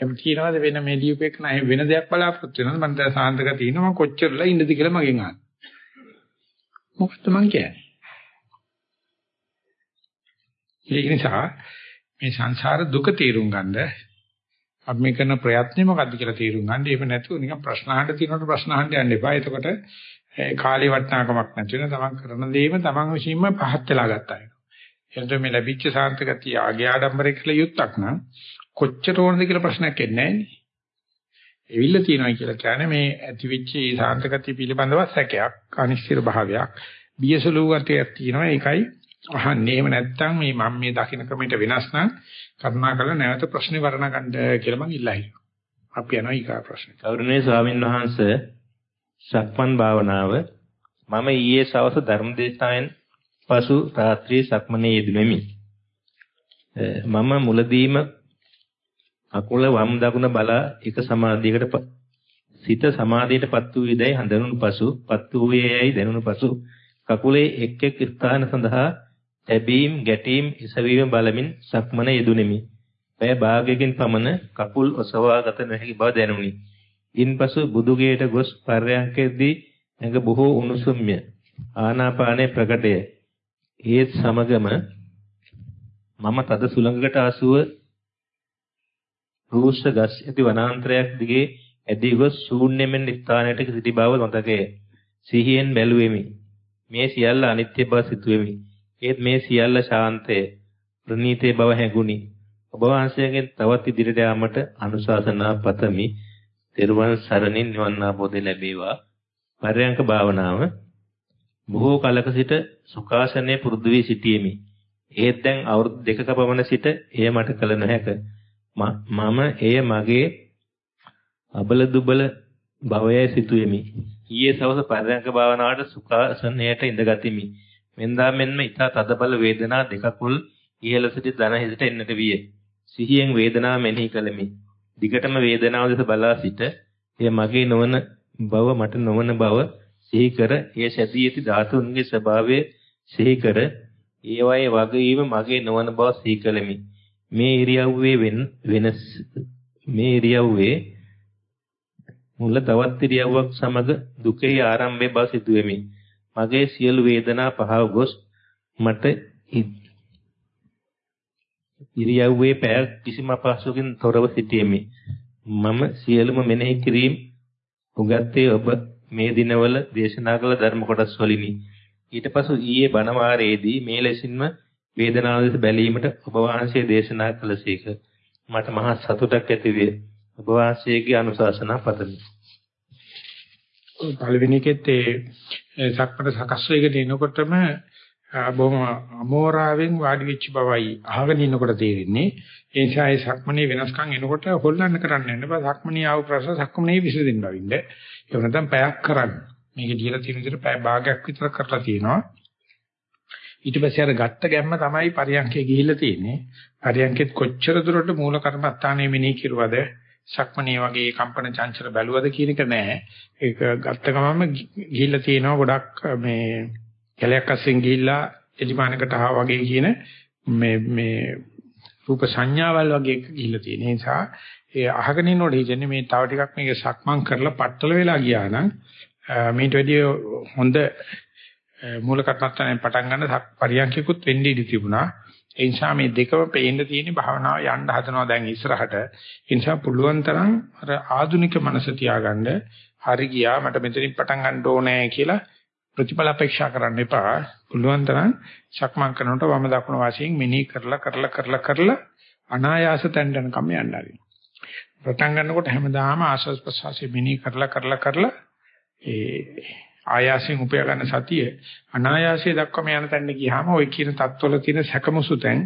[SPEAKER 1] එහෙම කියනවාද වෙන මේ ලියුපෙක් නෑ වෙන දෙයක් බලාපොරොත්තු වෙනවද මම දැන් සාන්තක තියෙනවා මම කොච්චරලා ඉන්නද කියලා මගෙන් අහන්න. මොකක්ද මං කියන්නේ? ඒ නිසා මේ සංසාර දුක තේරුම් ගන්න අපි මේ කරන ප්‍රයත්නේ මොකද්ද කියලා තේරුම් ගන්න. ඒක නැතුව නිකන් ප්‍රශ්න අහන්න තියෙනකොට ප්‍රශ්න අහන්න යන්න එපා. එතකොට කාලේ වටිනාකමක් නැති වෙන තමන් කරන දේම තමන් විසින්ම පහත් වෙලා ගත්තා වෙනවා. එතකොට මේ ලැබිච්ච සාන්තගතිය ආගේ ආඩම්බරේ කියලා යුක්තක් නම් කොච්චර ඕනද කියලා ප්‍රශ්නයක් එන්නේ නැහැ නේ. එවිල්ල තියනවා කියලා කියන්නේ මේ ඇතිවිච්ච සාන්තගතිය පිළිබඳව සැකයක්, අනිශ්චිත භාවයක්, බියසලු ගතියක් තියෙනවා. ඒකයි අහන්නේ. එහෙම නැත්නම් මේ මම මේ දකින්න ක්‍රමයට වෙනස් නම් කරුණාකරලා නැවත ප්‍රශ්නේ වර්ණ ගන්න කියලා මම ඉල්ලා හිටියා. අපි යනවා ඊගා ප්‍රශ්නේ.
[SPEAKER 2] ගෞරවනීය ස්වාමින් වහන්සේ සක්මන් භාවනාව මම ඊයේ සවස ධර්මදේශනාවෙන් පසු රාත්‍රියේ සක්මනේ යෙදුණෙමි. මම මුලදීම අකුල වම් දකුණ බලා එක සමාධියකට සිත සමාධියටපත් වූ විදයි හඳුනුණු පසු පත් වූයේයි දැනුණු පසු කකුලේ එක් එක් ස්ථාන සඳහා තැබීම් ගැටීම් ඉසවීම බලමින් සක්මන යෙදුණෙමි. පැය භාගයකින් පමණ කකුල් ඔසවා ගත නොහැකි බව දැනුනි. ඉන්පසු බුදුගේට ගොස් පර්යංකෙදී ඇඟ බොහෝ උණුසුම්ය. ආනාපානයේ ප්‍රකටය. ඒත් සමගම මම තද සුළඟකට ආසුව රූෂ ගස් ඇති වනාන්තරයක් දිගේ ඇදී ගොස් ශූන්‍යමෙන් ස්ථානයට සිටි බව මතකය. සිහියෙන් බැලුවෙමි. මේ සියල්ල අනිත්‍ය බව සිතුවෙමි. ඒත් මේ සියල්ල ශාන්තය ප්‍රණීතේ බව හැඟුනි. ඔබ වහන්සේගෙන් තවත් ඉදිරියට යාමට අනුශාසනා පතමි. තෙරුවන් සරණින් නිවන් අවබෝධය ලැබේවා. පරයන්ක භාවනාව බොහෝ කලක සිට සුඛාසනයේ පුරුදු වී සිටීමි. ඒත් දැන් අවුරුදු දෙකක පමණ සිට එය මට කළ නොහැක. මම එය මගේ අබල දුබල භවයයි සිටුවෙමි. ඊයේ සවස පරයන්ක භාවනාවට සුඛාසනයට ඉඳගතිමි. මෙන්දා මෙන්ම ඊට තදබල වේදනා දෙකකුල් ඉහළ සිට දන හිසට එන්නට විය. සිහියෙන් වේදනාව මෙනෙහි කළෙමි. දිගටම වේදනාව දෙස බලා සිට එය මගේ නොවන බව මට නොවන බව සිහි කර එය සැදී ඇති ධාතුන්ගේ ස්වභාවය සිහි කර ඒවායේ වගවීම මගේ නොවන බව සිහි කළෙමි. මේ ඉරියව්වේ වෙනස් මේ ඉරියව්වේ මුල තවත් ඉරියව්වක් සමග දුකේ ආරම්භය බව සිදුවෙමි. මගේ සියලු වේදනා පහව ගොස් මට ඉරියව්වේ පෑ කිසිම අපහසුකින් තොරව සිටියෙමි. මම සියලුම මෙනෙහි කිරීම උගත්තේ ඔබ මේ දිනවල දේශනා කළ ධර්ම කොටස් වලිනි. ඊට පසු ඊයේ බණ වාරයේදී මේ ලෙසින්ම වේදනාව දෙස බැලීමට ඔබ වහන්සේ දේශනා කළසේක. මට මහා සතුටක් ඇති වේ. ඔබ වහන්සේගේ අනුශාසනා පතමි.
[SPEAKER 1] පළවෙනි එකෙත් ඒ සක්මණ සකස් වෙගෙන එනකොටම බොහොම අමෝරාවෙන් වාඩි වෙච්ච බවයි අහගෙන ඉන්නකොට තේරෙන්නේ. ඒ නිසා ඒ සක්මණේ වෙනස්කම් එනකොට හොල්ලන්න කරන්න යන්න බෑ. සක්මණේ ආව ප්‍රශ්න සක්මණේ විසඳෙන්න වවින්ද. ඒ වෙනතම් පැයක් කරන්න. මේක දීලා තියෙන විදිහට පැය භාගයක් විතර කරලා තියෙනවා. ඊට පස්සේ අර ගත්ත ගැම්ම තමයි පරියන්කේ ගිහිල්ලා තියෙන්නේ. පරියන්කෙත් කොච්චර දුරට මූල කර්මස්ථානයේ මෙනෙහි කිරුවද සක්මණේ වගේ කම්පන චංචල බැලුවද කියන එක නෑ. ඒක ගත්ත ගමන්ම ගිහිල්ලා තියෙනවා ගොඩක් මේ කැලයක් අස්සෙන් ගිහිල්ලා එලිමානකට ආවා වගේ කියන මේ මේ රූප සංඥාවල් වගේ ගිහිල්ලා තියෙන නිසා ඒ අහගෙන ඉන්නකොට හිතන්නේ මේ තව ටිකක් මේක සක්මන් කරලා පట్టල වෙලා ගියා නම් මේට වැඩිය හොඳ මූල කර්මස්ථානයෙන් පටන් ගන්න පරියන්කිකුත් වෙන්න ඉඩ තිබුණා. ඒ නිසා මේ දෙකම පේන්න තියෙන භාවනාව යන්න හදනවා දැන් ඉස්සරහට. ඒ නිසා පුළුවන් තරම් අර ආධුනික මනස තියාගන්න හරි ගියා මට මෙතනින් පටන් ගන්න ඕනේ කියලා ප්‍රතිඵල අපේක්ෂා කරන්න එපා. පුළුවන් තරම් සක්මන් කරනකොට වම දකුණ වශයෙන් මෙනෙහි කරලා කරලා කරලා කරලා අනායාස තැන්න යනකම් යන්න ආරින්. පටන් ගන්නකොට හැමදාම ආස්වාද ප්‍රසවාසය මෙනෙහි කරලා කරලා කරලා ඒ ආයාසයෙන් උපය ගන්න සතිය අනායාසයේ දක්වම යන තැනට ගියාම ওই කියන தත්වල තියෙන සැකමසුතෙන්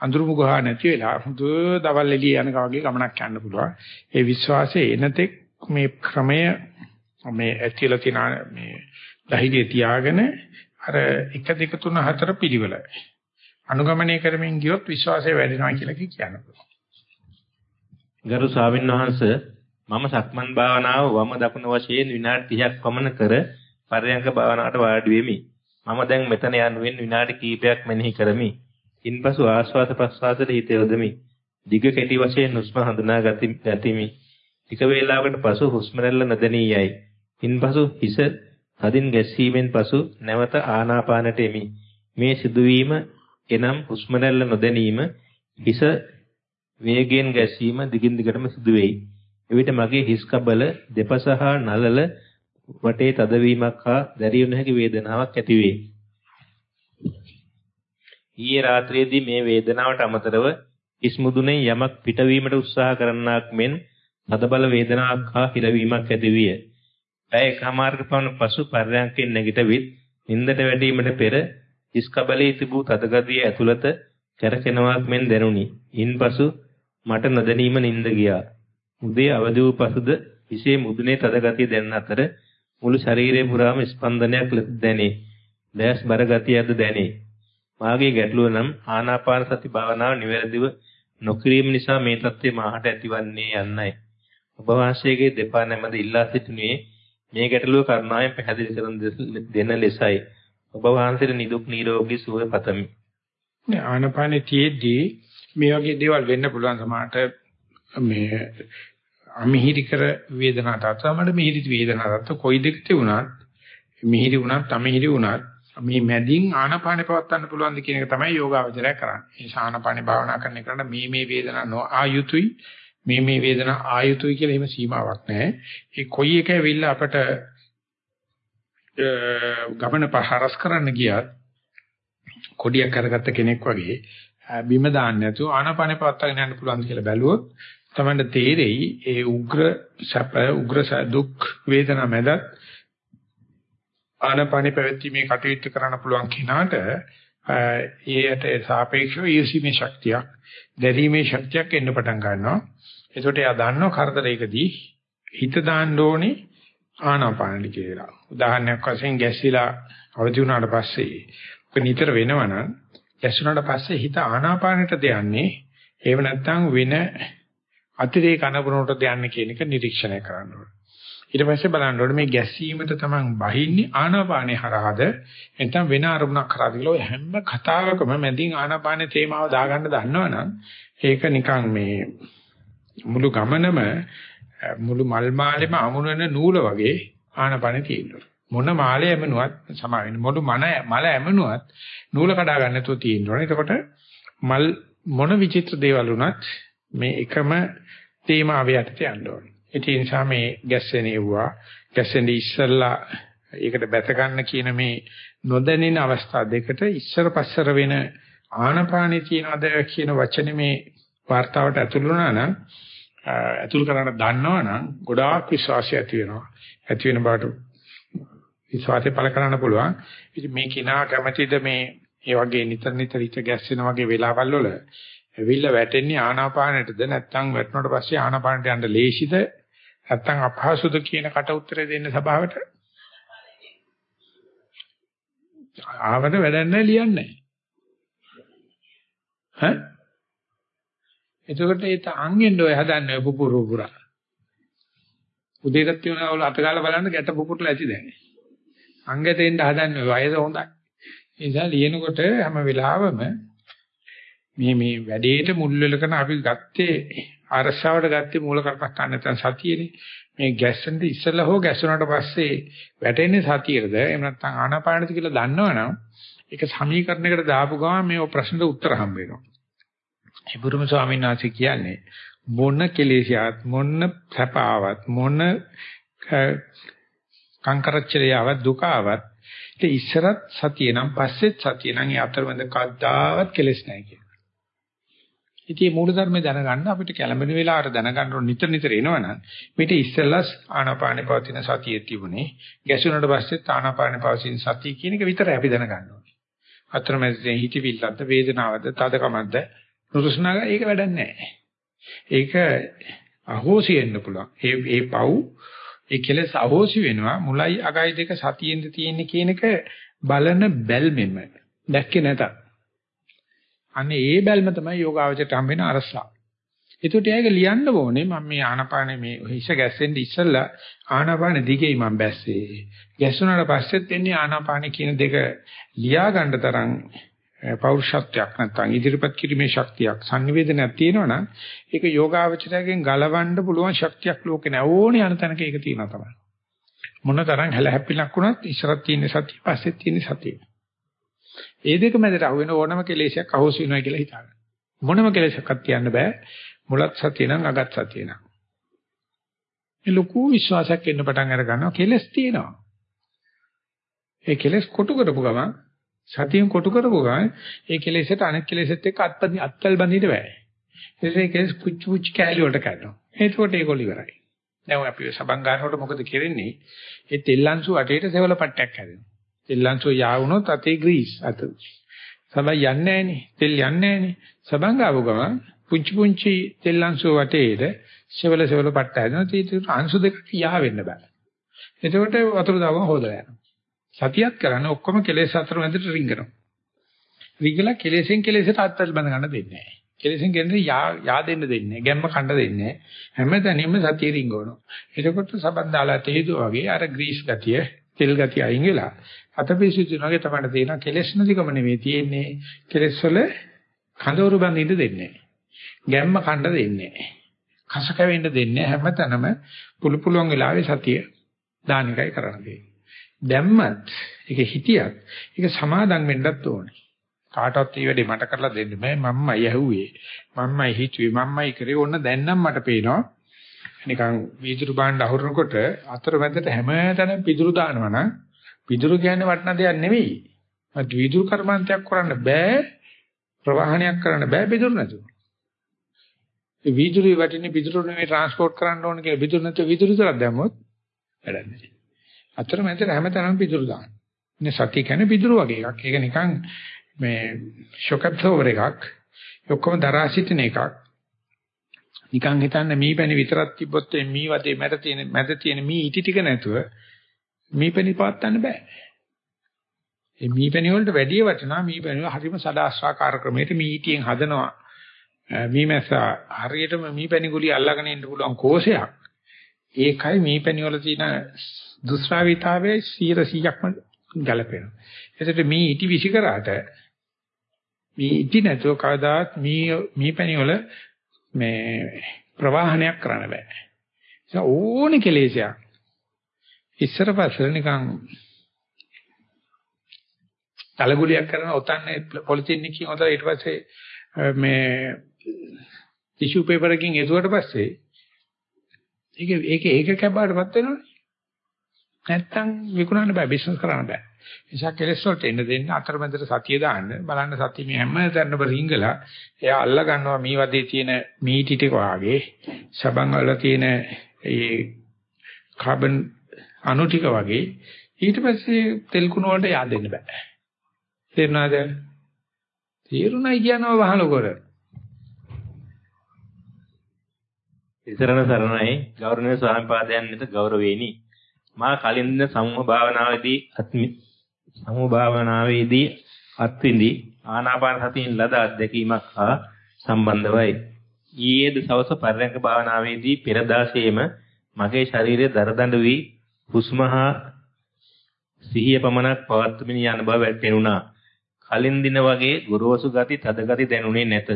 [SPEAKER 1] අඳුරුමු ගහ නැති වෙලා හුදු දවල් එළිය යනකා වගේ ගමනක් යන්න පුළුවන්. ඒ විශ්වාසයේ එනතෙක් මේ ක්‍රමය මේ ඇතිලා තියෙන මේ ධෛර්යය තියාගෙන අර 1 2 3 4 පිළිවෙල අනුගමනය කරමින් ගියොත් විශ්වාසය වැඩෙනවා කියලා කියනවා.
[SPEAKER 2] ගරු ස්වාමින්වහන්සේ මම සක්මන් භාවනාව වම දකුණ වශයෙන් විනාඩි 30ක් පමණ කර පරයන්ක භාවනාවට වාඩි වෙමි. මම දැන් මෙතන යනුවෙන් විනාඩි කිහිපයක් මෙනෙහි කරමි. ඉන්පසු ආශ්වාස ප්‍රශ්වාසයට හිත යොදමි. දිග කෙටි වශයෙන් හුස්ම හඳුනා ගතිමි. ටික වේලාවකට පසු හුස්ම රැල්ල නොදැනී යයි. ඉන්පසු හිස තදින් ගැස්සීමෙන් පසු නැවත ආනාපානට එමි. මේ සිදුවීම එනම් හුස්ම රැල්ල නොදැනීම හිස වේගයෙන් ගැසීම දිගින් දිගටම සිදුවේයි. එවිට මගේ හිස් කබල දෙපස හා නලල වටේ තදවීමක් හා දැරිය නොහැකි වේදනාවක් ඇති වේ. ඊයේ රාත්‍රියේදී මේ වේදනාවට අමතරව හිස් මුදුනේ යමක් පිටවීමට උත්සාහ කරන්නාක් මෙන් තදබල වේදනාවක් හා හිරවීමක් ඇති විය. පැය එකමාරක පමණ පසු පර්යන්කෙන් නැගිට විත් නින්දට වැටීමට පෙර හිස් කබලේ තිබූ තදගතිය ඇතුළත කැරකෙනවක් මෙන් දැනුනි. ඉන්පසු මට නොදැනීම නින්ද ගියා. උදේ අවදි වූ පසුද හිසේ මුදුනේ තදගතිය දැනෙන අතර මුළු ශරීරය පුරාම ස්පන්දනයක් ලෙස දැනේ. දැස් බර ගතියද දැනේ. මාගේ ගැටලුව නම් ආනාපාන සති භාවනාව නිවැරදිව නොකිරීම නිසා මේ தත්ත්වය මාහට ඇතිවන්නේ යන්නයි. ඔබ වහන්සේගේ දෙපා නැමද ඉල්ලා සිටිනුයේ මේ ගැටලුව කරුණාවෙන් පැහැදිලි කරන දෙන ලෙසයි. ඔබ වහන්සේට නිදුක් නිරෝගී සුවය පතමි.
[SPEAKER 1] ආනාපානේ තියේදී මේ වගේ දේවල් වෙන්න පුළුවන් සමහරට මේ අමිහිරි කර වේදනා තත්ත්වමඩ මිහිරි වේදනා තත්ත්ව කොයි දෙකට වුණත් මිහිරි වුණත් අමිහිරි වුණත් මේ මැදින් ආනාපානේ පවත්වන්න පුළුවන්ද කියන එක තමයි යෝගාවචරය කරන්නේ. ඒ ආනාපානේ භාවනා කරන එකට මේ මේ වේදනා නොආයුතුයි මේ මේ වේදනා ආයුතුයි කියලා එහෙම සීමාවක් නැහැ. ඒ කොයි එක ඇවිල්ලා අපට ගමන පහරස් කරන්න ගියත් කොඩියක් කරගත්ත කෙනෙක් වගේ බිම දාන්න නැතුව ආනාපානේ පවත්වාගෙන යන්න පුළුවන් කියලා බැලුවොත් තමයි තේරෙයි ඒ උග්‍ර සැප උග්‍ර දුක් වේදනා මැද ආනපානි පැවැත්ීමේ කටයුතු කරන්න පුළුවන් කෙනාට ඒයට සාපේක්ෂව ඊර්ෂීමේ ශක්තියක්, දැරීමේ ශක්තියක් එන්න පටන් ගන්නවා. ඒකට එයා දන්නව කරදරයකදී හිත දාන්න ඕනේ ආනාපානෙ කියලා. උදාහරණයක් වශයෙන් ගැසිලා අවදි වුණාට පස්සේ ඔක නිතර වෙනවනම් ගැසුණාට පස්සේ හිත ආනාපානෙට දෙන්නේ ඒව නැත්තම් වෙන අතිරේක අනබුනට දෙන්නේ කියන එක නිරීක්ෂණය කරන්න ඕනේ. ඊට පස්සේ බලන්න ඕනේ මේ ගැස්සීමට තමන් බහින්නේ ආනාපානේ හරහාද නැත්නම් වෙන අරමුණක් කරාද කියලා ඔය හැම කතාවකම මැදින් ආනාපානේ තේමාව දාගන්න දන්නවනම් ඒක නිකන් මේ මුළු ගමනම මුළු මල් මාලෙම අමුණ වෙන නූල වගේ ආනාපානේ තියෙනවා. මොන මාළේ ඇමනුවත් සමාවෙන්න මොළු මන මල ඇමනුවත් නූල කඩා ගන්න නැතුව තියෙනවා. එතකොට මල් මොන විචිත්‍ර දේවල් වුණත් මේ එකම තේමාව යටතේ යන්න ඕනේ. ඒ නිසා මේ ගැස්සෙන එවුවා ගැස්සෙන්නේ ඉස්සල්ලා ඒකට බැස ගන්න කියන මේ නොදැනෙන අවස්ථා දෙකට ඉස්සර පස්සර වෙන ආනපානේ තියනද කියන වචනේ මේ වார்த்தාවට ඇතුළු වුණා නම් ඇතුළු කරන්න දන්නවනම් ගොඩාක් විශ්වාසය ඇති වෙනවා. ඇති වෙන බාට විශ්වාසය පළ කරන්න පුළුවන්. ඉතින් මේ කිනා කැමැතිද මේ ඒ වගේ නිතර නිතර ඉත ගැස් වෙන වගේ වෙලාවල් වල ඇවිල්ලා වැටෙන්නේ ආනාපානෙටද? නැත්නම් වැටුණාට පස්සේ ආනාපානට යන්න ලේසිද? නැත්නම් අපහසුද කියන කට උත්තරේ දෙන්න සභාවට? ආවද වැඩක් නැහැ ලියන්නේ. ඈ? එතකොට ඒ අංගෙන් ඔය හදන්නේ පුපුරු පුරා උදේට තියනවල අතගාලා බලන්න ගැට පුපුරලා ඇති දැන්. අංගෙතෙන් හදන්නේ වයස හොඳයි. ඒ නිසා ලියනකොට හැම වෙලාවෙම මේ මේ වැඩේට මුල් වෙලකන අපි ගත්තේ අරසාවට ගත්තේ මූල කර්මස්ථාන නැත්නම් සතියේනේ මේ ගැස්සෙන්ද ඉස්සලා හෝ ගැස්සුණාට පස්සේ වැටෙන්නේ සතියේද එහෙම නැත්නම් ආනාපානද කියලා දන්නවනම් ඒක සමීකරණයකට දාපු ගමන් මේ ප්‍රශ්නෙට උත්තර හම්බ වෙනවා. ඒ බුදුම ස්වාමීන් වහන්සේ කියන්නේ මොන කෙලෙසියත් මොන සැපාවත් මොන කංකරච්චලයාවත් දුකාවත් ඒ ඉස්සරත් සතිය නම් පස්සෙත් සතිය නම් ඒ අතරමැද කද්දාවත් කෙලස් නැහැ කියන. ඉතින් මේ මූලධර්ම දැනගන්න අපිට කැළඹෙන වෙලාවට දැනගන්න ඕන නිතර නිතර එනවනම් මේට ඉස්සෙල්ලා ආනාපානේ පවතින සතිය තිබුණේ ගැසුණට පස්සෙත් ආනාපානේ පවතින සතිය කියන එක විතරයි අපි දැනගන්න ඕනේ. අතරමැද හිතවිල්ලක්ද වේදනාවක්ද තදකමක්ද නුරුස්නාග ඒක වැඩක් නැහැ. ඒක අහෝසි වෙන්න පුළුවන්. ඒ ඒ පව් ඒ කෙලස් අහෝසි වෙනවා මුලයි අගයි දෙක සතියෙන්ද තියෙන්නේ කියන එක බලන බැල්මෙම දැක්කේ නැතත් අනේ ඒ බැල්ම තමයි යෝගාවචරයට හම්බ වෙන අරසාව. ඒකට ඒක ලියන්න ඕනේ මම මේ ආනාපානේ මේ හිස ගැස්සෙන්න ඉස්සෙල්ලා ආනාපාන දිගේ මම බැස්සේ. ගැස්සුණාට පස්සෙත් එන්නේ ආනාපාන කියන දෙක ලියා ගන්න තරම් පෞරුෂත්වයක් නැත්නම් ඉදිරිපත් කිරීමේ ශක්තියක් සංනිවේදනයක් තියෙනවනම් ඒක යෝගාවචරයෙන් ගලවන්න පුළුවන් ශක්තියක් ලෝකේ නැ ඕනේ අන තැනක ඒක තියෙනවා තමයි. මොන තරම් හැලහැප්පිලක් වුණත් ඉස්සරහ තියෙන සතිය පස්සෙත් තියෙන සතිය. ඒ දෙක මැදට අහු වෙන ඕනම කෙලෙසයක් අහෝස් වෙනවා කියලා හිතාගන්න. මොනම කෙලෙසක්වත් කියන්න බෑ. මුලත් සතිය නම් අගත් සතිය නම්. මේ ලොකු විශ්වාසයක් එන්න පටන් අර ගන්නවා කෙලස් තියෙනවා. ඒ කෙලස් කොටු කරපු ගමන් සතියෙන් කොටු කරපු ගමන් ඒ කෙලෙසට අනෙක් කෙලෙසෙත් එක්ක අත්පත් අත්කල් බඳින්න බෑ. ඒ කෙලස් කුච් කුච් කැලි වලට කරනවා. ඒකෝට ඒගොල්ල ඉවරයි. දැන් අපි සබන් ගන්නකොට මොකද කරන්නේ? ඒ තෙල්ලන්සු අටේට සෙවල පට්ටයක් හැදෙනවා. තෙල්ලන්සෝ යා වුණොත් අතේ ග්‍රීස් අත. සබන් යන්නේ නැහනේ. තෙල් යන්නේ නැහනේ. සබන් ගාව ගමන් පුංචි පුංචි තෙල්ලන්සෝ වටේට සෙවල සෙවල පට්ට හැදෙනවා. ඒක අංශු දෙක යා වෙන්න බෑ. එතකොට වතුර දාගම හොදලා යනවා. සතියක් කරන්නේ ඔක්කොම කෙලෙස් අතර මැදට රිංගනවා. රිංගලා කෙලෙසෙන් කෙලෙසට අත්පත් බඳ ගන්න දෙන්නේ නැහැ. කෙලෙසෙන් කෙලෙස යා යා දෙන්න දෙන්නේ නැහැ. ගැම්ම කන්න දෙන්නේ නැහැ. හැමතැනින්ම සතිය රිංගවනවා. එතකොට සබන් දාලා තේදුව වගේ අර ග්‍රීස් ගතිය, තෙල් ගතිය අයින් වෙලා අතපිසිතුනගේ තමයි තියෙන කෙලෙස් නැතිකම නෙවෙයි තියෙන්නේ. කෙලෙස් වල කඳවුරු බඳින්න දෙන්නේ නැහැ. ගැම්ම කන්න දෙන්නේ නැහැ. කස කැවෙන්න දෙන්නේ හැමතැනම පුළු පුළුවන් වෙලාවේ සතිය දාන එකයි කරන්නේ. දැම්මත් ඒක හිතියක් ඒක සමාදම් වෙන්නත් ඕනේ. කාටවත් මේ වැඩේ මට කරලා දෙන්න බෑ මම්මයි ඇහුවේ. මම්මයි හිතුවේ මම්මයි කරේ ඕන්න දැන් නම් මට පේනවා. නිකන් වීදුරු බාණ්ඩ අහුරනකොට අතරමැදට හැමතැනම පිදුරු දානවා නම් පිදුරු කියන්නේ වටන දෙයක් නෙවෙයි. මත් වීදුරු කර්මාන්තයක් කරන්න බෑ ප්‍රවාහනයක් කරන්න බෑ පිදුරු නැතුව. ඒ වීදුරුවේ වටින්නේ පිදුරු නෙවෙයි ට්‍රාන්ස්පෝර්ට් කරන්න ඕන කියලා පිදුරු නැතුව වීදුරු විතරක් දැම්මොත් වැඩක් නැහැ. අතරමැද හැමතැනම පිටුරු දාන්න. ඉන්නේ සතිය කියන්නේ පිටුරු වගේ එකක්. ඒක නිකන් මේ ෂොක් ඇබ්සෝවර් එකක්. ඔක්කොම දරා සිටින එකක්. නිකන් හිතන්න මීපැණි විතරක් තිබ්බොත් මේ වදේ මැද තියෙන මැද තියෙන මී ඉටි ටික නැතුව මීපැණි පාත්තන්න බෑ. මේ මීපැණි වලට වැඩි වටිනා මීපැණි වල හරිම සදාස්වාකාර ක්‍රමයකට මීටියෙන් හදනවා. මීමැස්ස හරියටම මීපැණි ගුලි අල්ලගෙන ඉන්න පුළුවන් කෝෂයක්. ඒකයි මීපැණි වල තියෙන දුෂ්‍රාවිතාවයේ 100%ක්ම ගැලපෙනවා. එතකොට මේ ඉටි විසි කරාට මේ ඉටි නැතුව කවදාත් මේ මීපැණි වල මේ ප්‍රවාහනයක් කරන්න බෑ. ඒ ඕනේ කෙලෙසයක්. ඉස්සර පස්සර නිකන් තලගුලියක් කරන ඔතන්නේ පොලිතින් එකකින් ඔතන ඊට පස්සේ මේ ටිෂු පේපර් එකකින් එසුවට පස්සේ ඒක ඒක ඒක කැබාටපත් වෙනවනේ. නැත්තම් විකුණන්න බෑ බිස්නස් කරන්න බෑ. නිසා කෙලස් වලට එන්න දෙන්න අතරමැදට සතිය දාන්න බලන්න සතිය මේ හැම තැනම රිංගලා එයා අල්ල ගන්නවා මේ වදේ තියෙන මීටි ටික වාගේ සබන් වල තියෙන ඒ කාබන් අණු ටික වගේ ඊට පස්සේ තෙල් කුණ වලට yaadෙන්න බෑ. තේරුණාද? තේරුණයි කියනවා වහලකොර.
[SPEAKER 2] ඉතරණ සරණයි ගෞරවනීය ස්වාමීන් පාදයන්ට ගෞරවේනි. මා කලින් දින සම්මුහ භාවනාවේදී අත්මි සම්මුහ භාවනාවේදී අත්විඳි ආනාපාන සතියෙන් ලද අත්දැකීමක් හා සම්බන්ධවයි. ඊයේද සවස පරයන්ක භාවනාවේදී පෙරදාසේම මගේ ශරීරයේ දරදඬු වී හුස්ම හා සිහිය පමණක් පවත්වමින් යන බව වැටහෙනුණා. කලින් දින වගේ ගොරෝසු ගති, තද ගති දැනුනේ නැත.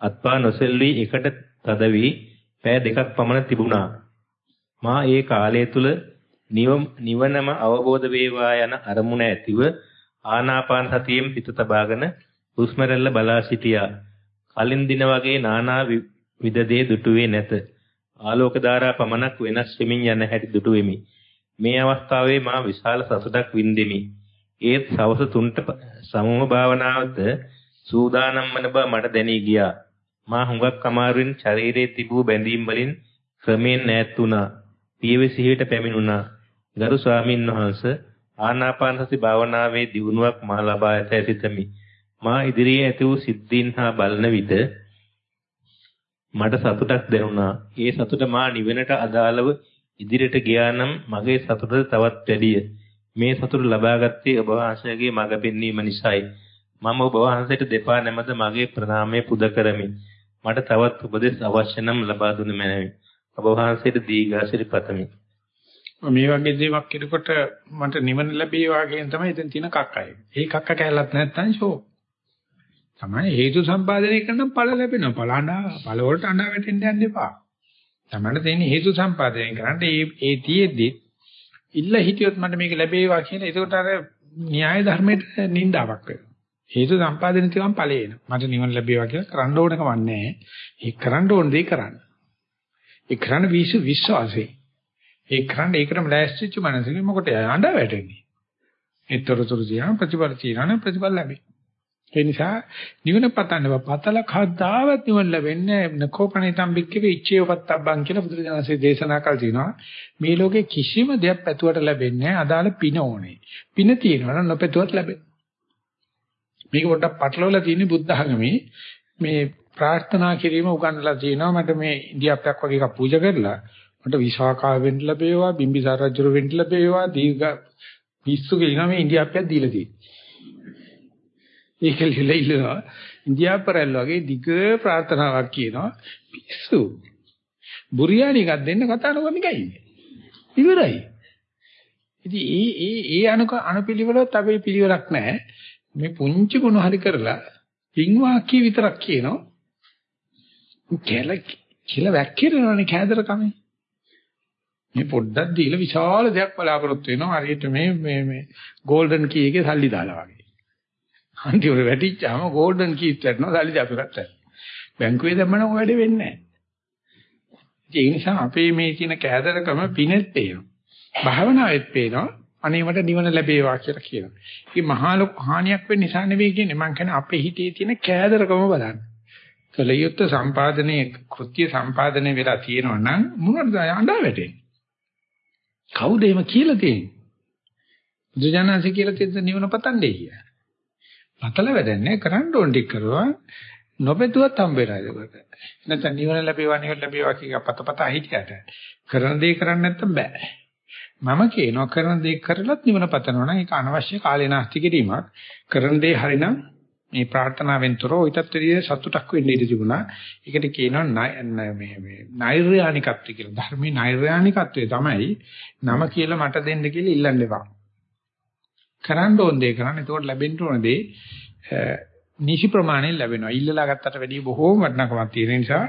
[SPEAKER 2] අත්පා නොසෙල්වි එකට තද වී පෑ දෙකක් පමණ තිබුණා. මා ඒ කාලය තුල නිවනම අවබෝධ වේවා යන අරමුණ ඇතිව ආනාපාන සතියෙන් පිට තබාගෙන හුස්ම රැල්ල බලා සිටියා. කලින් දින වගේ নানা විදදේ දුටුවේ නැත. ආලෝක ධාරා පමණක් වෙනස් වෙමින් යන හැටි දුටුවෙමි. මේ අවස්ථාවේ මා විශාල සතුටක් වින්දෙමි. ඒත් සවස 3ට සමුහ භාවනාවට සූදානම් වන බව මට දැනී ගියා. මා හුඟක් අමාරුවෙන් ශරීරයේ තිබූ බැඳීම් වලින් ක්‍රමෙන් ඈත් වුණා. පියවිසිහිට පැමිණුණා. ගරු ස්වාමීන් වහන්සේ ආනාපාන සති භාවනාවේ දියුණුවක් මා ලබා ඇත සිතමි. මා ඉදිරියේ ඇති වූ සිද්ධීන් හා බලන විට මට සතුටක් දැනුණා. ඒ සතුට මා නිවෙනට අදාළව ඉදිරියට ගියා නම් මගේ සතුට තවත් වැඩිය. මේ සතුට ලබාගත්තේ ඔබ වහන්සේගේ මඟ පෙන්වීම නිසායි. මම ඔබ වහන්සේට දෙපා නැමද මගේ ප්‍රණාමය පුද කරමි. මට තවත් උපදෙස් අවශ්‍ය නම් ලබා දුන්න මැනවි. ඔබ වහන්සේට දීඝාසිරි පතමි.
[SPEAKER 1] මේ වගේ දේවල් කෙරකොට මට නිවන ලැබේවා කියන තමයි එතන තියෙන කක්කය. ඒ කක්ක කැලලත් නැත්නම් ෂෝ. තමයි හේතු සම්පාදනය කරන ඵල ලැබෙනවා. ඵල අඬා ඵල වලට අඬා වැටෙන්න යන්න එපා. තමයි තියෙන හේතු සම්පාදනය කරන්න ඒ ඒ තියේදී ඉල්ල හිටියොත් මට මේක ලැබේවා කියලා ඒකට අර න්‍යාය ධර්මයට නින්දාවක් වෙනවා. හේතු සම්පාදනය තියම ඵලේන. මට නිවන ලැබේවා කියලා කරන්න ඕන කම නැහැ. ඒ කරන්න ඕන දේ කරන්න. ඒ කරන්න විශ්ව විශ්වාසය. ඒ කරන්න ඒකටම ලෑස්තිච්ච මනසකින් මොකට අඬ වැටෙන්නේ. ඒතරතුරු තියන ප්‍රතිඵල තියන ප්‍රතිඵල ලැබේ. ඒ නිසා නිවන පතන්න පතල කද්දාවත් නිවන ලැබෙන්නේ නකෝපණිතම් බික්කවේ ඉච්ඡේවපත්තබ්බං කියලා බුදුරජාණන්සේ දේශනා කළ තිනවා. මේ ලෝකේ කිසිම දෙයක් පැතුවට ලැබෙන්නේ අදාළ පින ඕනේ. පින තියෙනවා නම් නොපැතුවත් ලැබෙන්නේ. මේක පොඩ්ඩක් පටලවලා තියෙන්නේ බුද්ධ ධර්මයේ මේ ප්‍රාර්ථනා කිරීම උගන්වලා තියෙනවා මට මේ ඉන්දියාප්පයක් වගේ එකක් පූජා කරලා මට විසාකා වෙන්න ලැබේවා බිම්බිසාර රජුර වෙන්න ලැබේවා දීර්ඝ පිස්සු කියනවා මේ ඉන්දියාප්පයක් දීලා තියෙන්නේ ඒක ලියලා ඉල්ලනවා. ඉන්දියාව පෙරල් වගේ දිග ප්‍රාර්ථනාවක් කියනවා. පිස්සු. බුරියානි එකක් දෙන්න කතා නොකර නිකයිනේ. ඉවරයි. ඉතින් ඒ ඒ ඒ අනුක අනුපිළිවෙලත් අපේ පිළිවෙලක් නැහැ. මේ පුංචි මොන හරි කරලා පින් වාක්‍ය විතරක් කියනවා. කියලා කියලා වැක්කිරනවනේ කෑදර කමේ. මේ පොඩ්ඩක් දීලා විශාල දෙයක් බලාපොරොත්තු වෙනවා. හරියට මේ මේ මේ গোল্ডන් කී එකේ සල්ලි දාලා වගේ. අන්තිමට වැටිච්චාම গোল্ডන් කීත් වැටෙනවා සල්ලිජාපකත් වැටෙනවා. බැංකුවේ දැම්මම වැඩේ වෙන්නේ නැහැ. ඒ නිසා අපේ මේ තියෙන කෑදරකම පිනෙත් පේනවා. භාවනාවෙත් පේනවා. අනේමට නිවන ලැබේවා කියලා කියනවා. ඉතින් මහා ලොකු හානියක් වෙන්න නිසා නෙවෙයි කියන්නේ මං කියන්නේ අපේ හිතේ තියෙන කෑදරකම බලන්න. කලියුත් සම්පාදනයේ කෘත්‍ය සම්පාදනයේ වෙලා තියෙනවා නම් මොනවද අඬා වැටෙන්නේ? කවුද එහෙම කියලා තියෙන්නේ? බුදුජානන්සේ කියලා තියෙන නිවන පතන්නේ කියලා. පතල වැඩන්නේ කරන්න ඕන ටික කරුවා නොපෙතුවත් හම්බ වෙනවා ඒකට. නැත්නම් නිවන ලැබේවා නිවන ලැබේවා කියන පතපත හිටියට කරන දේ කරන්නේ නැත්නම් බෑ. මම කියනවා කරන දේ කරලත් නිවන පතනවා නම් ඒක අනවශ්‍ය කාලේ නාස්ති කිරීමක්. කරන දේ හරිනම් මේ ප්‍රාර්ථනාවෙන් තොරව ඊටත් වැඩිය සතුටක් වෙන්න ඉඩ තිබුණා. ඒකට කියනවා මේ මේ නෛර්යානිකත්වය කියලා. ධර්මයේ නෛර්යානිකත්වය තමයි නම කියලා මට දෙන්න කියලා ඉල්ලන්න එපා. කරන්න ඕන දේ කරන්න. එතකොට ලැබෙන්න ඕන දේ නිසි ප්‍රමාණයෙන් ලැබෙනවා. ඉල්ලලා ගත්තට වැඩිය බොහෝම වටිනකමක් තියෙන නිසා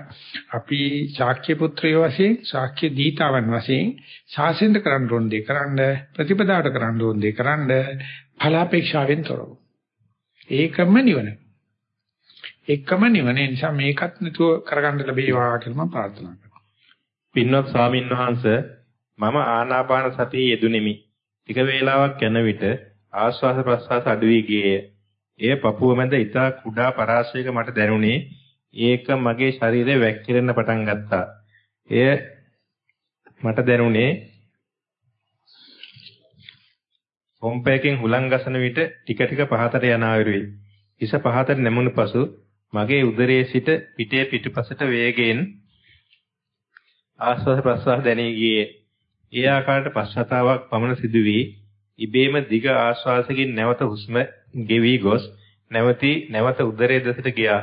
[SPEAKER 1] අපි ශාක්‍ය පුත්‍රයෝ වශයෙන්, ශාක්‍ය දීතාවන් වශයෙන් ශාසනයට කරන්න ඕන දේ කරන්න, ප්‍රතිපදාවට කරන්න ඕන දේ කරන්න, ඵලාපේක්ෂාවෙන් තොරව. ඒකම නිවන. එකම නිවන නිසා මේකත් නතුව කරගන්න ලැබේවා කියලා මම ප්‍රාර්ථනා කරනවා.
[SPEAKER 2] පින්වත් ස්වාමින් වහන්සේ මම ආනාපාන සතියේ යෙදුණෙමි. ටික වේලාවක් යන විට ආශ්වාස ප්‍රශ්වාස අඩු වී ගියේය. එය පපුව මැද ඊටා කුඩා පරාසයක මට දැනුනේ. ඒක මගේ ශරීරය වැක්කිරෙන්න පටන් ගත්තා. එය මට දැනුනේ පොම්පයකින් හුලං ගසන විට ටික ටික පහතට යන ආවිරුයි. හිස පහතට නැමුණු පසු මගේ උදරයේ සිට පිටේ පිටුපසට වේගයෙන් ආස්වාද ප්‍රස්වාස දැනී ගියේ. ඒ ආකාරයට පශ්චාතාවක් පමණ සිදු වී ඉබේම දිග ආශ්වාසකින් නැවත හුස්ම ගෙවි ගොස් නැවති නැවත උදරයේ දෙසට ගියා.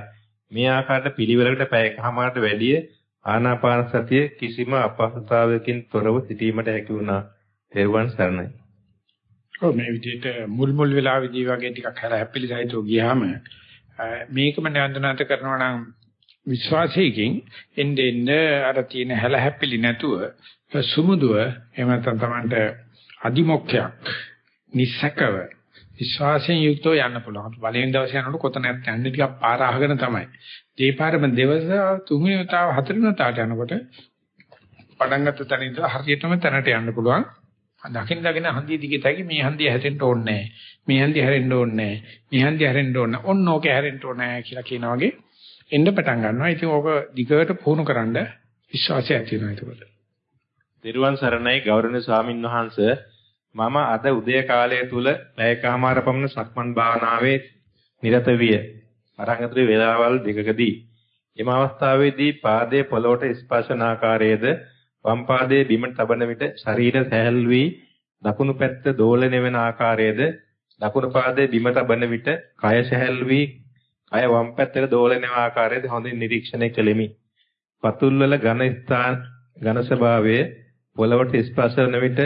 [SPEAKER 2] මේ ආකාරයට පිළිවෙලකට පැයකමාරට වැඩිය ආනාපාන සතිය කිසිම අපහසුතාවයකින් තොරව සිටීමට හැකි වුණා. තෙරුවන් සරණයි.
[SPEAKER 1] ඔව් මේ විදිහට මුල් මුල් වෙලාවෙදී වගේ ටිකක් හැර හැපිලි සහිතව ගියාම මේකම නැවඳනාත කරනවා නම් විශ්වාසයකින් එන්නේ එන්නේ අර තියෙන හැල හැපිලි නැතුව සුමුදුව එහෙම නැත්නම් Tamanට අදිමොක්ඛයක් නිස්සකව විශ්වාසයෙන් යුක්තව යන්න පුළුවන්. අපි බලෙන් දවස් යනකොට කොතනක් යන්නේ ටිකක් පාර අහගෙන තමයි. දීපාරම දවස් තුන්වෙනි වතාව හතරවෙනි වතාවට යනකොට පටන් ගත්ත තැන ඉඳලා හරියටම තැනට යන්න පුළුවන්. දකින්න දකින්න හන්දිය දිගේ තැකි මේ හන්දිය හැරෙන්න ඕනේ මේ හන්දිය හැරෙන්න ඕනේ මේ හන්දිය හැරෙන්න ඕනේ ඔන්න ඕක හැරෙන්න ඕනේ කියලා කියනා වගේ එන්න පටන් ගන්නවා ඉතින් ඕක දිගට පුහුණු කරන්න විශ්වාසය ඇති වෙනවා ඒකවල.
[SPEAKER 2] දේරුවන් සරණයි ගෞරවනීය ස්වාමින් වහන්සේ මම අද උදේ කාලය තුල පැයකමාර පමණ සක්මන් භාවනාවේ නිරත විය. අරහතේ වේලාවල් දෙකකදී එම අවස්ථාවේදී පාදයේ පොළොවට ස්පර්ශන ආකාරයේද වම් පාදයේ බිමට තබන විට ශරීර සැහැල් වී දකුණු පැත්ත දෝලණය වෙන ආකාරයේද දකුණු පාදයේ බිම තබන විට කය සැහැල් වී කය වම් පැත්තට දෝලණය වන ආකාරයේද හොඳින් නිරීක්ෂණය කෙලිමි. පතුල් වල ඝන ස්ථාන ඝන ස්වභාවයේ පොළවට ස්පර්ශ වන විට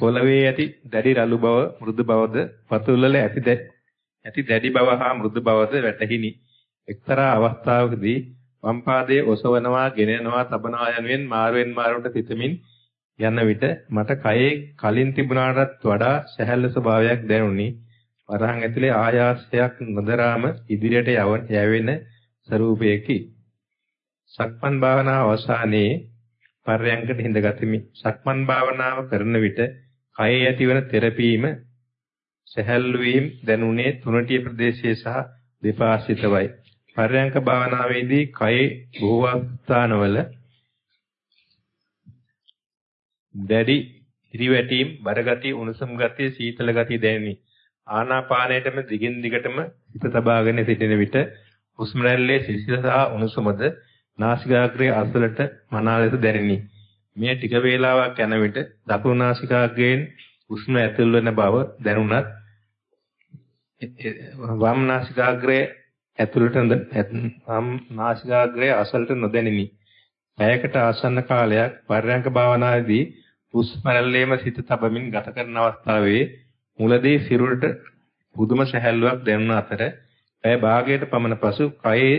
[SPEAKER 2] පොළවේ ඇති දැඩි රළු බව මෘදු බවද පතුල් වල ඇති ඇති දැඩි බව හා මෘදු බවද වැටහිනි. එක්තරා අවස්ථාවකදී වම් පාදයේ ඔසවනවා, ගෙනෙනවා, තබනවා යනුවෙන් මාරුවෙන් මාරුවට සිතමින් යන විට මට කයේ කලින් තිබුණාටත් වඩා සැහැල්ලු ස්වභාවයක් දැනුනි. වරහන් ඇතුලේ ආයාසයක් නොදරාම ඉදිරියට යැවෙන ස්වરૂපයකි. සක්මන් භාවනාව අවසානයේ පර්යංකට හිඳගතිමි. සක්මන් භාවනාව කරන විට කයේ ඇතිවන තෙරපීම සැහැල්ලු වීම දැනුනේ තුනටිය ප්‍රදේශයේ සහ දෙපාර්ශ්විතවයි. පරයන්ක භාවනාවේදී කයේ බොහෝ ස්ථානවල දැඩි හිරිවැටීම්, බරගතිය, උණුසුම් ගතිය, සීතල ගතිය දැනිනි. ආනාපානයේටම දිගින් දිගටම හිත තබාගෙන සිටින විට හුස්ම රැල්ලේ සිසිල සහ උණුසුමද නාසිකාග්‍රයේ අසලට මනා ලෙස දැනිනි. මේ ටික වේලාවක් යන විට දකුණු නාසිකාග්‍රයෙන් හුස්ම ඇතුල් වෙන බව දැනුණත් වම් නාසිකාග්‍රයේ ඇතුළට වම් නාසිකාග්‍රයේ අසලට නොදැනිනි. පැයකට ආසන්න කාලයක් පර්යංක භාවනාවේදී හුස්ම රැල්ලේම සිත තබමින් ගත කරන අවස්ථාවේ මුලදී සිරුරට පුදුම සැහැල්ලුවක් දැනුන අතර පැය භාගයට පමණ පසු කයේ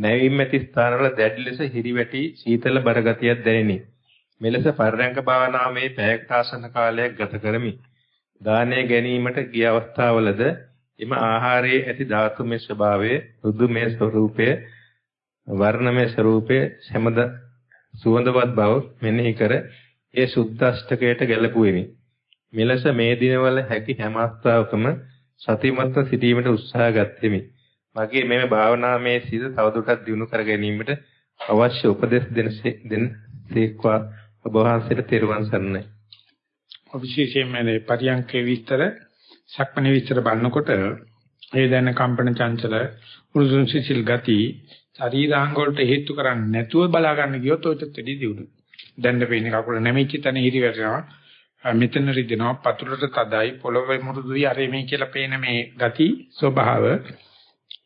[SPEAKER 2] නැවීම් ඇති ස්ථානවල දැඩි ලෙස හිරිවැටි සීතල බර ගතියක් දැනිනි. මෙලෙස පර්යංක භාවනාවේ පැයකට ආසන්න කාලයක් ගත කරමි. දානය ගැනීමට ගිය අවස්ථාවලද එම ආහාරයේ ඇති ධාතුමය ස්වභාවය, රුදුමය ස්වરૂපය, වර්ණමය ස්වરૂපය, සමද සුවඳවත් බව මෙනෙහි කර ඒ සුද්ධාෂ්ටකයට ගැලපුවෙමි. මෙලෙස මේ දිනවල හැකි හැම අවස්ථාවකම සතිමත්ව සිටීමට උත්සාහ ගත්ෙමි. මගේ මේ භාවනාමය සිත තවදුරටත් දියුණු කර ගැනීමට අවශ්‍ය උපදෙස් දෙන දෙන සේක්වා ඔබ වහන්සේට තෙරුවන් සරණයි.
[SPEAKER 1] විශේෂයෙන්ම මේ පරියන්කේ විස්තර සක්මණේ විස්තර බලනකොට ඒ දැන කම්පන චංචල උරුසුම් සිසිල් ගති ශරීරාංග වලට හේතු කරන්නේ නැතුව බලා ගන්න ගියොත් ඔයත් දෙඩි දියුණු. දැන් පේන්නේ කකුල නැමිච්ච තැන හිරි වැටෙනවා. මෙතන රිදෙනවා පතුලට තදයි පොළවේ මුරුදුයි අර මේ කියලා පේන මේ ගති ස්වභාව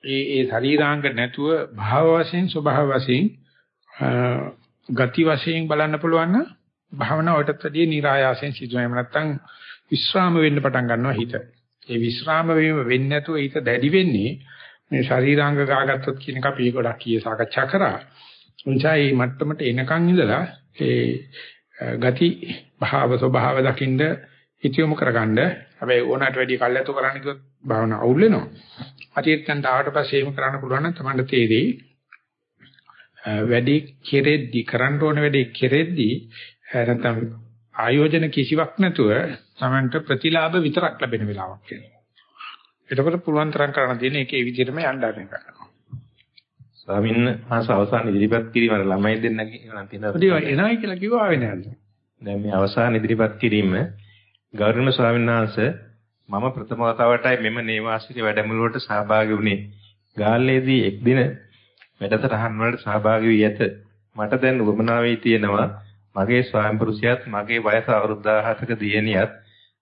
[SPEAKER 1] ඒ ඒ ශරීරාංග නැතුව භාව වශයෙන් ස්වභාව වශයෙන් ගති වශයෙන් බලන්න පුළුවන් නම් භාවනාවටත් වැඩිය નિરાයාසයෙන් සිදුවෙම නැත්තම් විස්්‍රාම වෙන්න පටන් ගන්නවා හිත. ඒ විස්්‍රාම වීම වෙන්නේ නැතුව හිත දැඩි වෙන්නේ මේ ශරීරාංග ගාගත්තොත් කියන එක අපි ගොඩක් කී සාකච්ඡා කරා. එනිසා මේ මට්ටමට එනකන් ඉඳලා ඒ ගති භාව ස්වභාව දකින්න හිතියොමු කරගන්න. හැබැයි ඕනකට වැඩි කල්යතු කරන්න කිව්වොත් භාවනාව අවුල් වෙනවා. අතීතයන්ට ආවට පස්සේ එහෙම කරන්න පුළුවන් නම් තමයි තේරෙයි. වැඩි කෙරෙද්දි කරන්න ඕන වැඩේ කෙරෙද්දි නැත්නම් ආයෝජන කිසිවක් නැතුව තමන්ට ප්‍රතිලාභ විතරක් ලැබෙන වෙලාවක් වෙනවා. එතකොට පුළුවන් තරම් කරන්න තියෙන එකේ විදිහටම යන්න ආරම්භ කරනවා.
[SPEAKER 2] ස්වාමීන් වහන්සේ අවසාන ඉදිරිපත් කිරීම ළමයි දෙන්නගේ නම් තියෙනවා.
[SPEAKER 1] ඒකයි එනයි කියලා කිව්වා ආවේ නෑ.
[SPEAKER 2] දැන් මේ අවසාන ඉදිරිපත් කිරීම ගෞරවනීය ස්වාමීන් වහන්සේ මම ප්‍රථම වතාවටයි මෙම නේවාසික වැඩමුළුවට සහභාගී වුණේ. ගාල්ලේදී එක් දින වැඩසටහන් වලට සහභාගී වී ඇත. මට දැන් උවමනා වී තියෙනවා මගේ ස්වාමි පුරුෂයාත් මගේ වයස අවුරුදු 17ක දියණියත්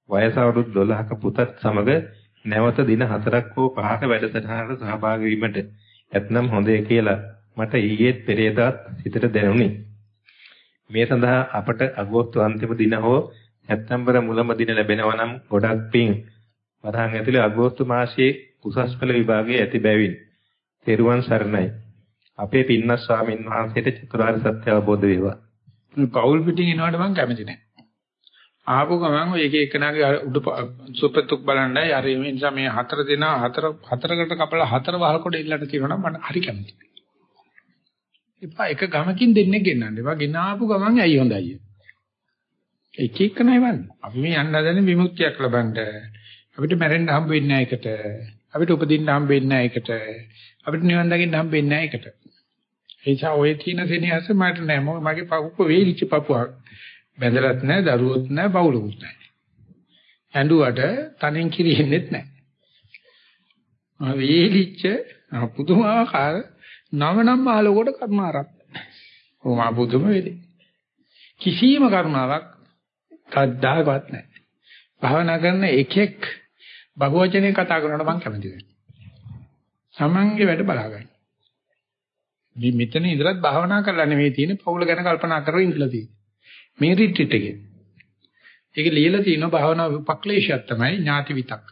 [SPEAKER 2] වයස අවුරුදු 12ක පුතත් සමග නැවත දින 4ක් හෝ 5ක වැඩසටහනකට සහභාගී වීමට ඇතනම් හොඳය කියලා මට ඊයේත් පෙරේදාත් හිතට දැනුනි. මේ සඳහා අපට අගෝස්තු අන්තිම දින හෝ සැප්තැම්බර් මුලම දින ලැබෙනවා නම් ගොඩක් පිං. වරහන් ඇතුලේ අගෝස්තු මාසයේ උසස් පෙළ විභාගයේ ඇති බැවින් තෙරුවන් සරණයි. අපේ පින්නස් ස්වාමින් වහන්සේට චතුරාර්ය සත්‍ය අවබෝධ වේවා.
[SPEAKER 1] පෞල් පිටින් එනවට මම කැමති නැහැ. ආපු ගමන් ඔය එක එකනාගේ උඩ සුපතුක් බලන්නයි අර මේ නිසා මේ හතර දෙනා හතර හතරකට කපලා හතර වහල්කොට ඉල්ලන්න තියෙනවා නම් මම හරි කැමතියි. එපා එක ගමකින් දෙන්නේ ගෙන්නන්න. එපා ගෙනාපු ගමන් ඇයි හොඳයි. එක එක නෑවන්නේ. අපි මේ යන්න හදන්නේ විමුක්තියක් ලබන්න. අපිට මැරෙන්න හම්බ වෙන්නේ නැහැ එකට. අපිට උපදින්න හම්බ වෙන්නේ නැහැ එකට. අපිට නිවන් දකින්න හම්බ වෙන්නේ නැහැ එකට. ඒ නිසා ඔය තියෙන සෙනෙහස මට නෑ. මගේ පපුව වේලිච්ච පපුවක්. බැඳලත් නෑ, දරුවොත් නෑ, බවුලුත් නෑ. ඇඬුවට තනෙන් කිරියෙන්නෙත් නෑ. මම වේලිච්ච පුදුමාකාර නව නම් මාලකට කර්මාරක්. ඕම පුදුම වෙලේ. කිසියම් කර්මාවක් කද්දාකවත් නැහැ. භාවනා කරන එකෙක් භගවචනේ කතා කරනකොට මම කැමති නැහැ. Tamange වැඩ බලාගන්න. මේ මෙතන ඉඳලත් භාවනා කරලා නෙමෙයි තියෙන්නේ පෞල ගැන කල්පනා කරගෙන ඉඳලා තියෙන්නේ. මේ රිට්‍රීට් එකේ. ඒක ලියලා තියෙනවා භාවනා විපක්ලේශයක් තමයි ඥාති විතක්.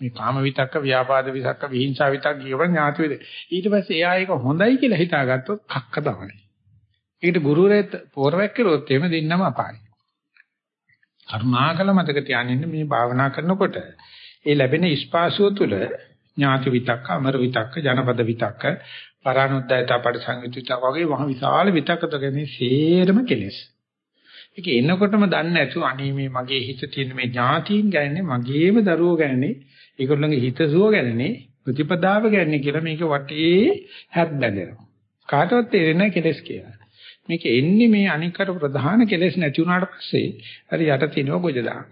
[SPEAKER 1] මේ කාම විතක්ක, ව්‍යාපාද විතක්ක, විහිංසා විතක්ක කියව ඥාති විද. ඊට පස්සේ එයා ඒක හොඳයි කියලා හිතාගත්තොත් කක්ක තමයි. ඒකට ගුරුවරයෙක් පෝරවැක් කළොත් එහෙම දෙන්නම අපායි. කරුණාකල මතක තියාගන්න මේ භාවනා කරනකොට ඒ ලැබෙන ස්පාසුව තුළ ඥාති විතක්ක, අමර විතක්ක, ජනපද විතක්ක, පරානුද්යත පරිසංයුතිත වගේ මහ විශාල විතක්ක තකනේ සේරම කෙලෙස්. ඒක එනකොටම දන්නේ නැතුව අනේ මේ මගේ හිත තියෙන මේ ඥාතීන් ගැනනේ මගේම දරුවෝ ගැනනේ ඒගොල්ලන්ගේ හිතසුව ගැනනේ ප්‍රතිපදාව ගැනනේ කියලා මේක වටේ හැත් බැඳෙනවා. කාටවත් තේරෙන්නේ නැහැ කෙලස් කියලා. මේක එන්නේ මේ අනිකට ප්‍රධාන කෙලෙස් නැති වුණාට පස්සේ හරි යට තිනව ගොජ දාන.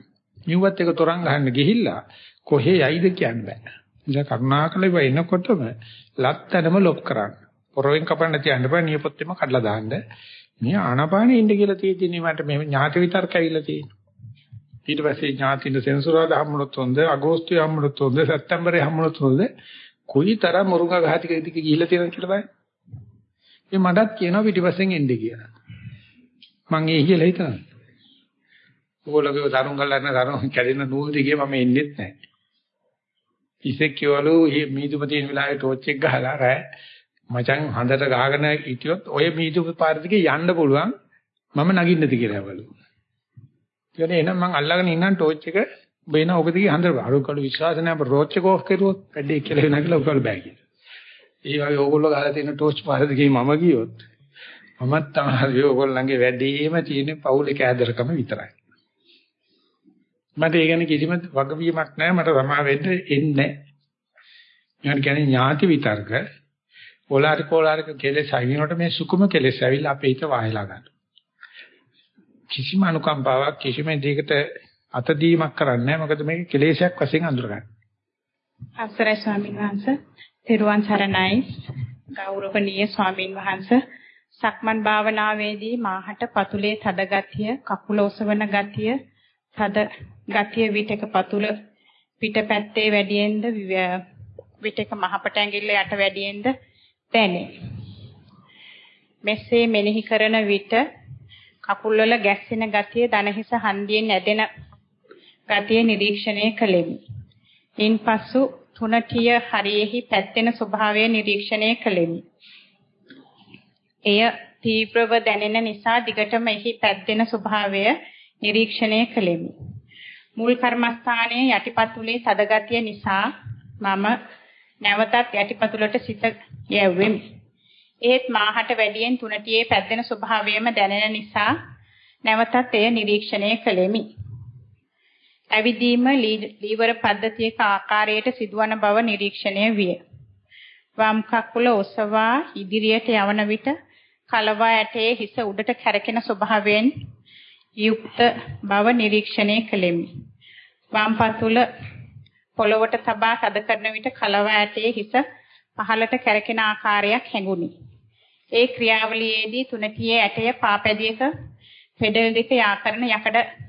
[SPEAKER 1] නිව්වත් එක තරංග ගන්න ගිහිල්ලා කොහේ යයිද කියන්න බෑ. ඉතින් කරුණාකරලා ඉව එනකොටම ලත්තනම ලොක් කරන්න. පොරවෙන් කපන්න තියන්න බෑ නියපොත්තෙම කඩලා දාන්න. මේ ආනාපානෙ ඉන්න කියලා තියෙන්නේ මට මේ ඥාති විතර්ක ඇවිල්ලා තියෙනවා. ඊට පස්සේ ඥාතින සෙන්සුරාදා හම්බුනොත් හොඳ, අගෝස්තුවේ හම්බුනොත් හොඳ, සැප්තැම්බරේ හම්බුනොත් හොඳ. කොයි තරම් මුරුංගා ගහතික ඉදික ගිහිල්ලා තියෙනවද කියලා බලන්න. ඒ මටත් කියනවා පිටිපස්සෙන් එන්න කියලා. මං ඒ කියලා හිතනවා. ඕගොල්ලෝගේ දරුන් ගල්ලන දරුන් කැඩෙන නූල් දිගේ මම එන්නෙත් නැහැ. ඉසෙක් කියවලු මීදුම තියෙන වෙලාවේ ටෝච් එක ගහලා රෑ මචං හඳට ගහගෙන හිටියොත් ඔය මීදුම පාර දිගේ යන්න පුළුවන් මම නගින්නද කියලා බලු. කියන්නේ එහෙනම් මං අල්ලගෙන ඉන්නම් ටෝච් එක බේන ඔක දිගේ හඳට අරු කළු විශ්වාස නැහැ අප රෝච් එක ඕෆ් කරුවොත් වැඩේ කියලා වෙනා කියලා ඔකල් බෑ කියලා. ඒ වගේ ඕගොල්ලෝ ගහලා තියෙන ටෝච් පාර දිගේ මම ගියොත් මමත් තමයි ඕගොල්ලන්ගේ වැඩේම තියෙන පවුලේ කෑදරකම විතරයි. මට ඒ ගැන කිසිම වගවීමක් නැහැ මට සමා වෙන්න එන්නේ නැහැ. කියන්නේ ඥාති විතර්ක ඕලාරික ඕලාරික කෙලෙස් අයිනොට මේ සුකුම කෙලෙස් ඇවිල්ලා අපේ හිත වායලා ගන්නවා. කිසිම අනුකම්පාවක් කිසිම දෙයකට අතදීමක් කරන්නේ නැහැ. මොකද මේක කෙලෙසයක් වශයෙන් අඳුරගන්න.
[SPEAKER 5] අවසරයි ස්වාමීන් වහන්සේ. තෙරුවන් සරණයි. ගෞරවනීය ස්වාමීන් වහන්සේ. සක්මන් භාවනාවේදී මාහට පතුලේ තද ගතිය, කකුල ඔසවන ගතිය, තද ගතිය විටක පතුල පිටපැත්තේ වැඩියෙන්ද විටක මහපට ඇඟිල්ල යට වැඩියෙන්ද දැනේ. මෙසේ මෙනෙහි කරන විට කකුල්වල ගැස්සෙන ගතිය දනහිස හන්දියෙන් ඇදෙන ගතිය නිරීක්ෂණය කළෙමි. ඉන්පසු තුනටිය හරියෙහි පැත්තෙන ස්වභාවය නිරීක්ෂණය කළෙමි. එය තීව්‍රව දැනෙන නිසා දිගටම එහි පැද්දෙන ස්වභාවය නිරීක්ෂණය කළෙමි. මුල් කර්මස්ථානයේ යටිපතුලේ තදගතිය නිසා මම නැවතත් යටිපතුලට සිත යැව්වෙමි. ඒත් මාහට වැඩියෙන් තුනටියේ පැද්දෙන ස්වභාවයම දැනෙන නිසා නැවතත් එය නිරීක්ෂණය කළෙමි. ඇවිදීම ලීවර පද්ධතියක ආකාරයට සිදුවන බව නිරීක්ෂණය විය. වම් කකුල ඔසවා ඉදිරියට යවන විට කලවා ඇටේ හිස උඩට කැරකෙන ස්වභාවයෙන් යුක්ත බව නිරීක්ෂණය කළෙමි. වම් පතුල පොළවට තබා තද කරන විට කලවා ඇටේ හිස පහළට කැරකෙන ආකාරයක් හැඟුණි. ඒ ක්‍රියාවලියේදී තුනටියේ ඇටය පාපැදියක පෙඩල් දෙක යා කරන යකඩ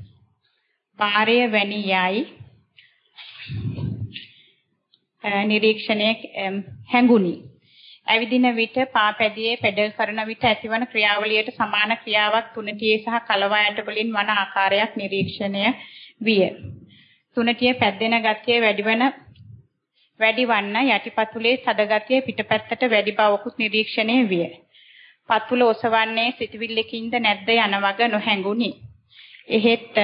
[SPEAKER 5] පාරය වැනි යයි නිරීක්ෂණයේ හැඟුණි. ඇවිදින විට පාපැදියේ පෙඩල් කරන විට ඇතිවන ක්‍රියාවලියට සමාන ක්‍රියාවක් තුනටියේ සහ කලවා ඇට වලින් වන ආකාරයක් නිරීක්ෂණය විය. තුනටියේ පැද්දෙන ගතිය වැඩිවන වැඩිවන්න යටිපතුලේ තද ගතිය පිටපැත්තට වැඩි බවකුත් නිරීක්ෂණය විය. පතුල ඔසවන්නේ සිතවිල්ලකින්ද නැද්ද යන වග නොහැඟුනි. එහෙත්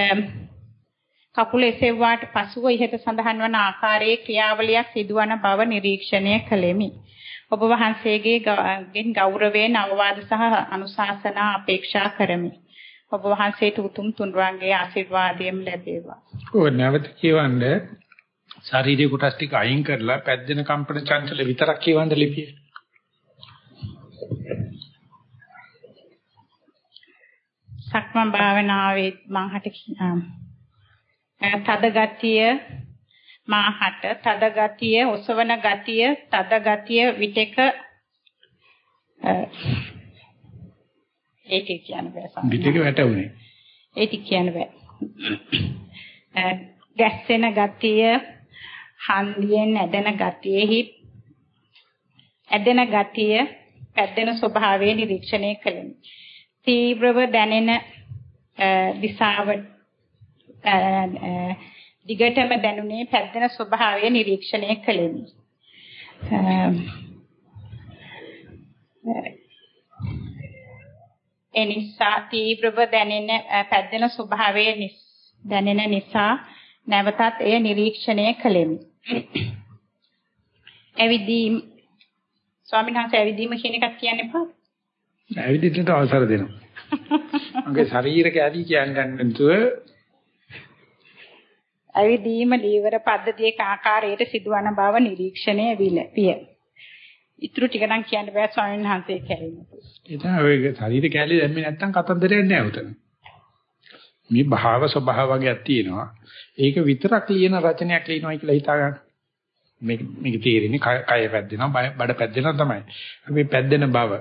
[SPEAKER 5] කකුල එසෙව්වාට පසුව ඉහත සඳහන් වන ආකාරයේ ක්‍රියාවලියක් සිදුවන බව නිරීක්ෂණය කළෙමි. ඔබ වහන්සේගේ ගෙන් ගෞරවයෙන් අවවාද සහ අනුශාසනා අපේක්ෂා කරමි. ඔබ වහන්සේට උතුම් තුන්වන්ගේ ආශිර්වාදයෙන් ලැබේවා.
[SPEAKER 1] ඔය නැවත කියවන්නේ ශාරීරික කොටස් ටික අයින් කරලා පැද්දෙන කම්පන චංචල විතරක් කියවන්න ලිපිය.
[SPEAKER 5] සක්මන් භාවනාවේ මහට තද ගතිය මාහට තද ගතිය ඔසවන ගතිය තද ගතිය විටක ඒක කියන්න බෑ.
[SPEAKER 1] විටක වැටුනේ.
[SPEAKER 5] ඒක කියන්න බෑ. ගැස්සෙන ගතිය හන්දියෙන් ඇදෙන ගතියෙහි ඇදෙන ගතිය පැද්දෙන ස්වභාවය නිරීක්ෂණය කළෙමි. තීව්‍රව දැනෙන දිශාව දිගටම දැනුනේ පැද්දෙන ස්වභාවය නිරීක්ෂණය කළෙමි. එනිසා තීව්‍රව දැනෙන පැද්දෙන ස්වභාවය දැනෙන නිසා නැවතත් එය නිරීක්ෂණය කළෙමි. ඇවිදීම ස්වාමීන් වහන්සේ ඇවිදීම කියන එකක් කියන්න එපා.
[SPEAKER 1] ඇවිදින්නට අවසර දෙනවා. මගේ ශරීර කැලී කියන්නේ නැතුව
[SPEAKER 5] ඇවිදීම ලීවර පද්ධතියක ආකාරයට සිදුවන බව නිරීක්ෂණය විය. ඉතුරු ටික නම් කියන්න බෑ ස්වාමීන් වහන්සේ කැලීම.
[SPEAKER 1] ඒ තමයි ඔය ශරීර කැලී දැම්මේ නැත්තම් කතන්දරයක් නෑ උතන. මේ භාව ස්වභාව වගේක් තියෙනවා. ඒක විතරක් ලියන රචනයක් ලියනවා කියලා හිතා ගන්න. මේක මේක තේරෙන්නේ කය පැද්දෙනවා බඩ පැද්දෙනවා තමයි. අපි පැද්දෙන බව,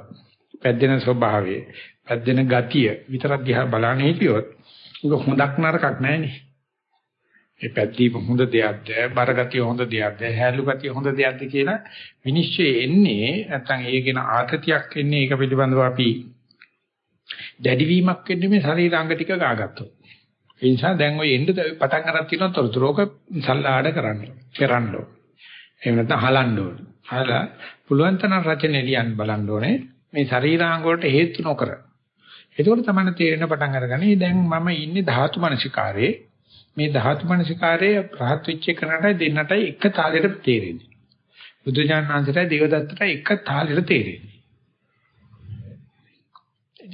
[SPEAKER 1] පැද්දෙන ස්වභාවය, පැද්දෙන ගතිය විතරක් දිහා බලන්නේ හිටියොත් ඒක හොඳක් නරකක් නෑනේ. ඒ පැද්දීම හොඳ දෙයක්ද, බර ගතිය හොඳ දෙයක්ද, හැලු ගතිය හොඳ දෙයක්ද කියලා විනිශ්චය එන්නේ නැත්නම් ඒකේන ආතතියක් එන්නේ ඒක පිළිබඳව අපි දැඩිවීමක් වෙන්නේ මේ ශරීරාංග ටික ගාගත්තොත්. ඒ නිසා දැන් ඔය එන්න පටන් අරන් තියෙන තොරතුරෝක සල්ලාඩ කරන්න. පෙරන්න ඕන. එහෙම නැත්නම් හලන්න ඕන. හලා පුළුවන් තරම් රචනෙ ලියන්න බලන්න ඕනේ. මේ ශරීරාංග වලට හේතු නොකර. එතකොට තමයි තේරෙන පටන් අරගන්නේ දැන් මම ඉන්නේ ධාතු මනසිකාරේ. මේ ධාතු මනසිකාරයේ රහත් වෙච්ච එකනටයි දෙන්නටයි එක තාලෙට තේරෙන්නේ. බුදු ඥානන්තටයි දේවදත්තටයි එක තාලෙට තේරෙන්නේ.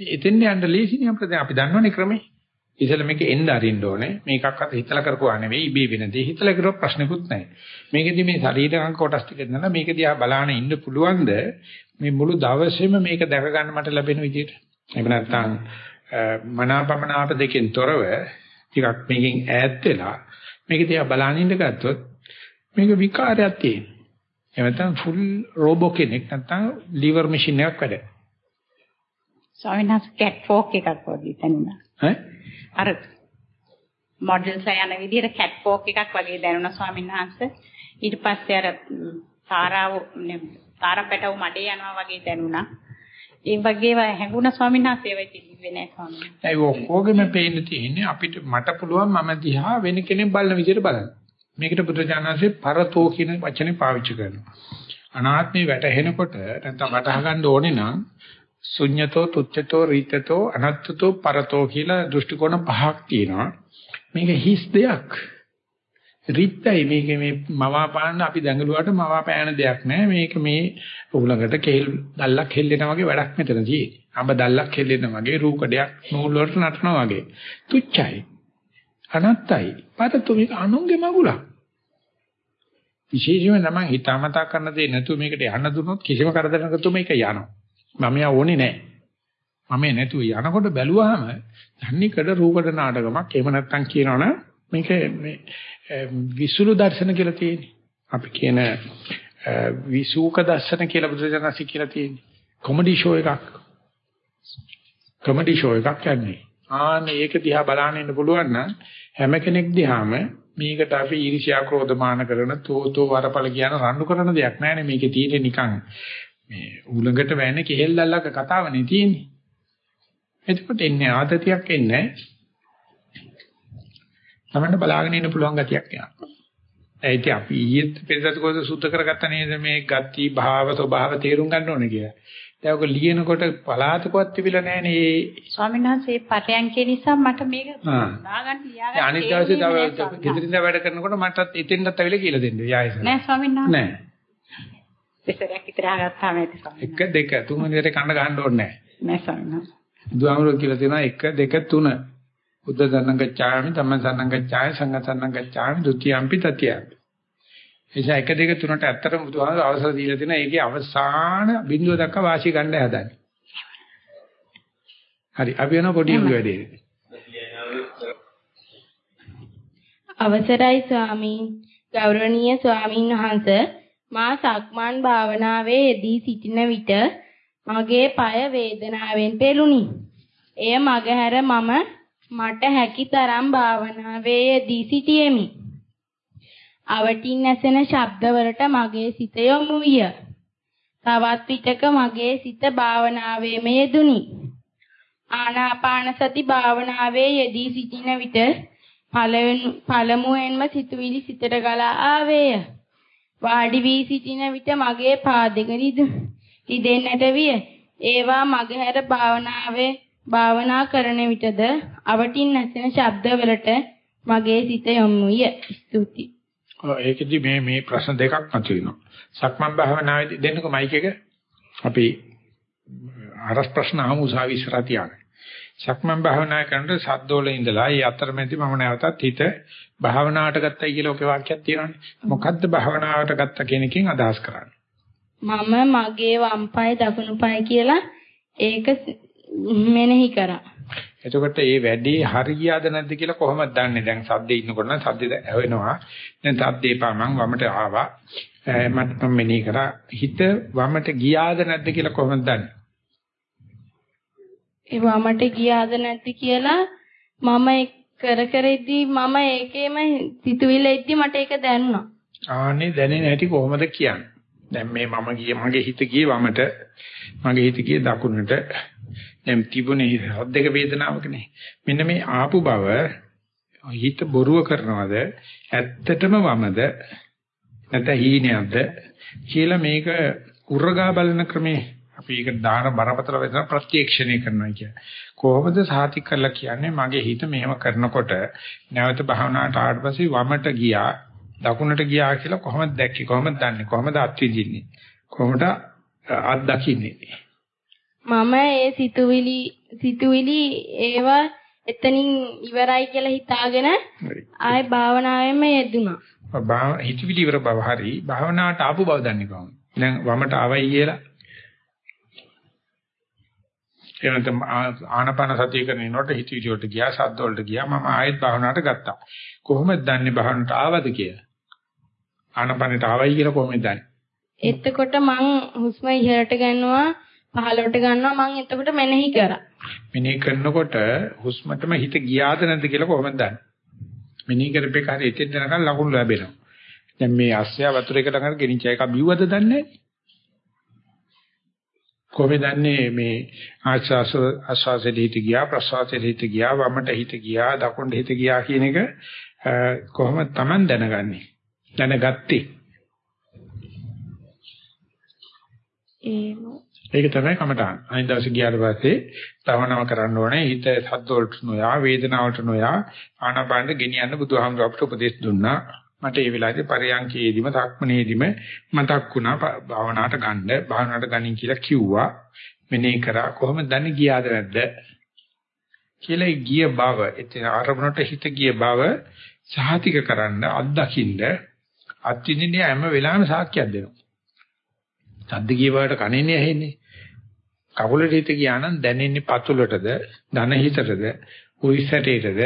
[SPEAKER 1] එතෙන් යන්න ලේසිනේ අපිට අපි දන්නවනේ ක්‍රමේ. ඉතල මේක එන්න අරින්න ඕනේ. මේකක්වත් හිතලා කරපුවා නෙවෙයි ඉබේ වෙන දේ. හිතලා කරුවා ප්‍රශ්නකුත් නැහැ. මේකෙදි මේ ශරීරාංග කොටස් ටික දෙනවා. මේක දිහා බලාන ඉන්න පුළුවන්ද මේ මුළු දවසේම මේක දැක ගන්න මට ලැබෙන විදිහට. එහෙම නැත්නම් මනාපමනාප දෙකෙන් තොරව ටිකක් මේකෙන් ඈත් වෙලා මේක දිහා බලන ඉඳ ගත්තොත් මේක විකාරයක් තියෙන. එහෙම නැත්නම් ෆුල් රෝබෝ කෙනෙක් නැත්නම් liver machine එකක් වැඩ.
[SPEAKER 5] ස්වාමීන් වහන්සේ කැට් ෆෝක් එකක් වගේ දැනුණා.
[SPEAKER 1] ඈ?
[SPEAKER 5] අර මොඩල්ස් යන විදිහට කැට් ෆෝක් එකක් වගේ දැනුණා ස්වාමීන් වහන්සේ. ඊට පස්සේ අර තාරාව තාරපැටව මඩේ යනවා වගේ දැනුණා. ඒ වගේ හැඟුණා ස්වාමීන් වහන්සේ වෙයි තිබෙන්නේ නැහැ ස්වාමීන් වහන්සේ.
[SPEAKER 1] ඒ ඔක්කොගෙම පේන්න තියෙන්නේ අපිට මට පුළුවන් මම දිහා වෙන කෙනෙක් බලන විදිහට බලන්න. මේකට බුදුජානනාංශේ පරතෝ කියන වචනේ පාවිච්චි කරනවා. අනාත්මේ වැටහෙනකොට නැත්නම් වටහා ගන්න ඕනේ නම් ශුඤ්‍යතෝ තුච්ඡතෝ රීතතෝ අනත්තතෝ පරතෝ කියලා දෘෂ්ටි කෝණ පහක් තියෙනවා. මේක හිස් දෙයක්. රිත්යි මේක මේ මවාපාන්න අපි දඟලුවාට මවාපෑන දෙයක් නෑ මේක මේ උලඟට කෙල් දැල්ලක් හෙල්ලෙනා වගේ වැඩක් මෙතන තියෙන්නේ. අඹ දැල්ලක් හෙල්ලෙනා වගේ රූකඩයක් නූල් වලට නටනවා වගේ. තුච්චයි. අනත්තයි. පතතු මේක අනුන්ගේ මගුලක්. විශේෂයෙන්ම නම් හිතාමතා කරන දේ නැතුව මේකට යන්න දුන්නොත් කිසිම කරදරයක් නැතුව මේක යනවා. මම යා ඕනේ නෑ. මම නැතුව යනකොට බැලුවාම ධන්නිකඩ රූකඩ නාටකමක් එහෙම නැත්තම් කියනවනේ මේක මේ විසුළු දර්ශන කියලා තියෙන්නේ. අපි කියන විසූක දර්ශන කියලා බුදුරජාණන්සේ කියලා තියෙන්නේ. කොමඩි ෂෝ එකක්. කොමඩි ෂෝ එකක් යන්නේ. ආන්නේ ඒක දිහා බලන්න ඉන්න පුළුවන් නම් හැම කෙනෙක් දිහාම මේකට අපි ඊර්ෂ්‍යා ක්‍රෝධ මාන කරන තෝතෝ වරපල කියන රණ්ඩු කරන දෙයක් නෑනේ මේකේ තියෙන්නේ නිකන් මේ උලඟට වැන්නේ කෙහෙල් දැල්ලක කතාවනේ තියෙන්නේ. එතකොට එන්නේ ආතතියක් එන්නේ තමන්න බලාගෙන ඉන්න පුළුවන් ගතියක් යනවා. ඒ ඉතින් අපි ඊයේත් පෙරසත් කොහොමද සුද්ධ කරගත්ත නේද මේ ගති භාව ස්වභාව තේරුම් ගන්න ඕනේ කියලා. දැන් ඔක ලියනකොට පලාතකවත් තිබිලා නැහනේ
[SPEAKER 5] ස්වාමීන් වහන්සේ පටයන්කේ නිසා මට මේක දාගන්න ලියාගන්න
[SPEAKER 1] අනිත් දවසේ තව ගෙදරින්ද වැඩ කරනකොට මටත් එතෙන්ටත් ඇවිල්ලා කියලා දෙන්න. යායස.
[SPEAKER 5] නෑ ස්වාමීන් වහන්සේ.
[SPEAKER 1] නෑ.
[SPEAKER 5] දෙසරයක් විතර ආගත්තාම ඇති ස්වාමීන්
[SPEAKER 1] එක දෙක තුන් විදිහට කන්න ගන්න ඕනේ නෑ.
[SPEAKER 5] නෑ ස්වාමීන් වහන්සේ.
[SPEAKER 1] බුදුහාමුදුරුවෝ කියලා තියෙනවා 1 2 3 බුද්ධ ධර්ම ගච්ඡාමි ධම්ම ධර්ම ගච්ඡාමි සංඝ ධර්ම ගච්ඡාමි ဒ ුතියම්පි තතියම්පි එනිසා 1 2 3ට ඇත්තටම බුදුහාමුදුරුවෝ අවසර දීලා තියෙනවා ඒකේ අවසාන බිඳුව දක්වා වාසිය ගන්න හදන්නේ හරි අපි යන පොඩි උග වැඩේ
[SPEAKER 6] අවසරයි ස්වාමීන් ගෞරවනීය ස්වාමීන් වහන්ස මා සක්මන් භාවනාවේ යෙදී සිටින විට මගේ পায় වේදනාවෙන් පෙළුණි. එය මගහැර මම මට හැකි තරම් භාවනාවේ යෙදී සිටියෙමි. අවටින් ඇසෙන ශබ්දවලට මගේ සිත යොමු විය. තවත් විටක මගේ සිත භාවනාවේම යෙදුනි. ආනාපාන සති භාවනාවේ යෙදී සිටින විට පළමුවෙන්ම සිතුවිලි සිතට ගලා ආවේය. වාඩි වී සිටින විට මගේ පාදෙක රිදෙන්නට විය. ඒවා මගහැර භාවනාවේ භාවනා කරන විටද අවටින් නැසෙන ශබ්දවලට මගේ සිත යොමු විය. ස්තුතියි.
[SPEAKER 1] ඔව් ඒකෙදි මේ මේ ප්‍රශ්න දෙකක් මතුවෙනවා. සක්මන් භාවනාවේදී දෙන්නකො මයික් එක. අපි අරස් ප්‍රශ්න අහමු සාවිස්රා තියාගන්න. සක්මන් භාවනා කරනකොට සද්දෝල ඉඳලා ඒ අතරමැදි මම නැවතත් හිත භාවනාවට ගත්තයි කියලා ඔක වාක්‍යයක් තියෙනවානේ. මොකද්ද භාවනාවට ගත්ත කෙනකින් අදහස් කරන්නේ?
[SPEAKER 6] මම මගේ වම් පාය දකුණු පාය කියලා ඒක මෙනෙහි කරා.
[SPEAKER 1] එතකොට මේ වැඩේ හරි ගියාද නැද්ද කියලා කොහොමද දන්නේ? දැන් සද්දේ ඉන්නකොට නම් සද්දේ ඇවෙනවා. දැන් සද්දේ පාමන් වමට ආවා. මට මම මෙනෙහි කරා. හිත වමට ගියාද නැද්ද කියලා කොහොමද දන්නේ?
[SPEAKER 6] ඒ වමට ගියාද නැද්ද කියලා මම කර කර ඉද්දි මම ඒකේම සිතුවිල්ල ඉද්දි මට ඒක දැනුණා.
[SPEAKER 1] ආන්නේ දැනෙන හැටි කොහොමද කියන්නේ? දැන් මේ මම ගියේ මගේ හිත ගියේ වමට මගේ හිත ගියේ දකුණට දැන් තිබුණේ හොද්දක වේදනාවකනේ මෙන්න මේ ආපු බව හිත බොරුව කරනවද? ඇත්තටම වමද? නැත්නම් හීනයක්ද? කියලා මේක උරගා බලන ක්‍රමේ අපි ඒක දාන බරපතල වේදනා ප්‍රත්‍යක්ෂණය කරනවා කිය. කොහොමද සාතික කරලා කියන්නේ මගේ හිත මෙහෙම කරනකොට නැවත භාවනාවට ආවට පස්සේ වමට ගියා දකුණට ගියා කියලා කොහොමද දැක්කේ? කොහොමද දන්නේ? කොහොමද අත්විඳින්නේ? කොහොමද අත් දකින්නේ
[SPEAKER 6] මම ඒ සිතුවිලි සිතුවිලි ඒවා එතනින් ඉවරයි කියලා හිතාගෙන ආයේ භාවනාවෙම යෙදුණා.
[SPEAKER 1] හිතවිලි ඉවර බව හරි භාවනාවට ආපු බව දන්නේ කොහොමද? දැන් වමට ආවයි කියලා ඒ නැත්නම් ආනපන සතිය කරනකොට හිත විදියට ගියා, සද්ද වලට ගියා. මම ආයෙත් භාවනාවට ගත්තා. කොහොමද දන්නේ භාවනාවට ආවද කියලා? ආනපනට ආවයි කියලා කොහොමද දන්නේ?
[SPEAKER 6] එතකොට මං හුස්ම ඉහළට ගන්නවා පහළට ගන්නවා මං එතකොට මෙනෙහි කරා.
[SPEAKER 1] මෙනෙහි කරනකොට හුස්මටම හිත ගියාද නැද්ද කියලා කොහොමද දන්නේ? මෙනෙහි කරපේ කාර්යය එතෙන් යනකම් ලකුණු ලැබෙනවා. දැන් මේ අස්සය වතුර එකට ළඟට ගෙනිච්ච එක බිව්වද දන්නේ නැහැ. කොහොමද දන්නේ මේ ආශ්වාස ආශ්වාසෙට හිත ගියා ප්‍රශ්වාසෙට හිත ගියා වමට හිත ගියා දකුණට හිත ගියා කියන එක කොහොමද Taman දැනගන්නේ? දැනගත්තේ. ඒක තමයි කමටහන්. අනිත් දවසේ ගියාට පස්සේ තවනම කරන්න ඕනේ හිත සද්ද වලට නොයා වේදනාවට නොයා ආනාපානෙ ගෙනියන්න බුදුහාමුදුර අපට උපදෙස් දුන්නා. මට ඒ වෙලාවේ පරයන්කේදීම ධක්මනේදීම මතක් වුණා භාවනාවට ගන්න භාවනාවට ගනින් කියලා කිව්වා. මෙනේ කරා කොහොමද දන්නේ ගියාද නැද්ද? කියලා ගිය බව එතන ආරමුණට හිත ගිය බව සහතික කරන්න අත්දකින්න අත්විඳින්නේ හැම වෙලාවෙම සාක්ෂියක් දෙනවා. සද්ද ගිය බවට කණෙන්නේ ඇහෙන්නේ. කකුලට හිත ගියා නම් දැනෙන්නේ පතුලටද, ධන හිතටද, උයිසටේටද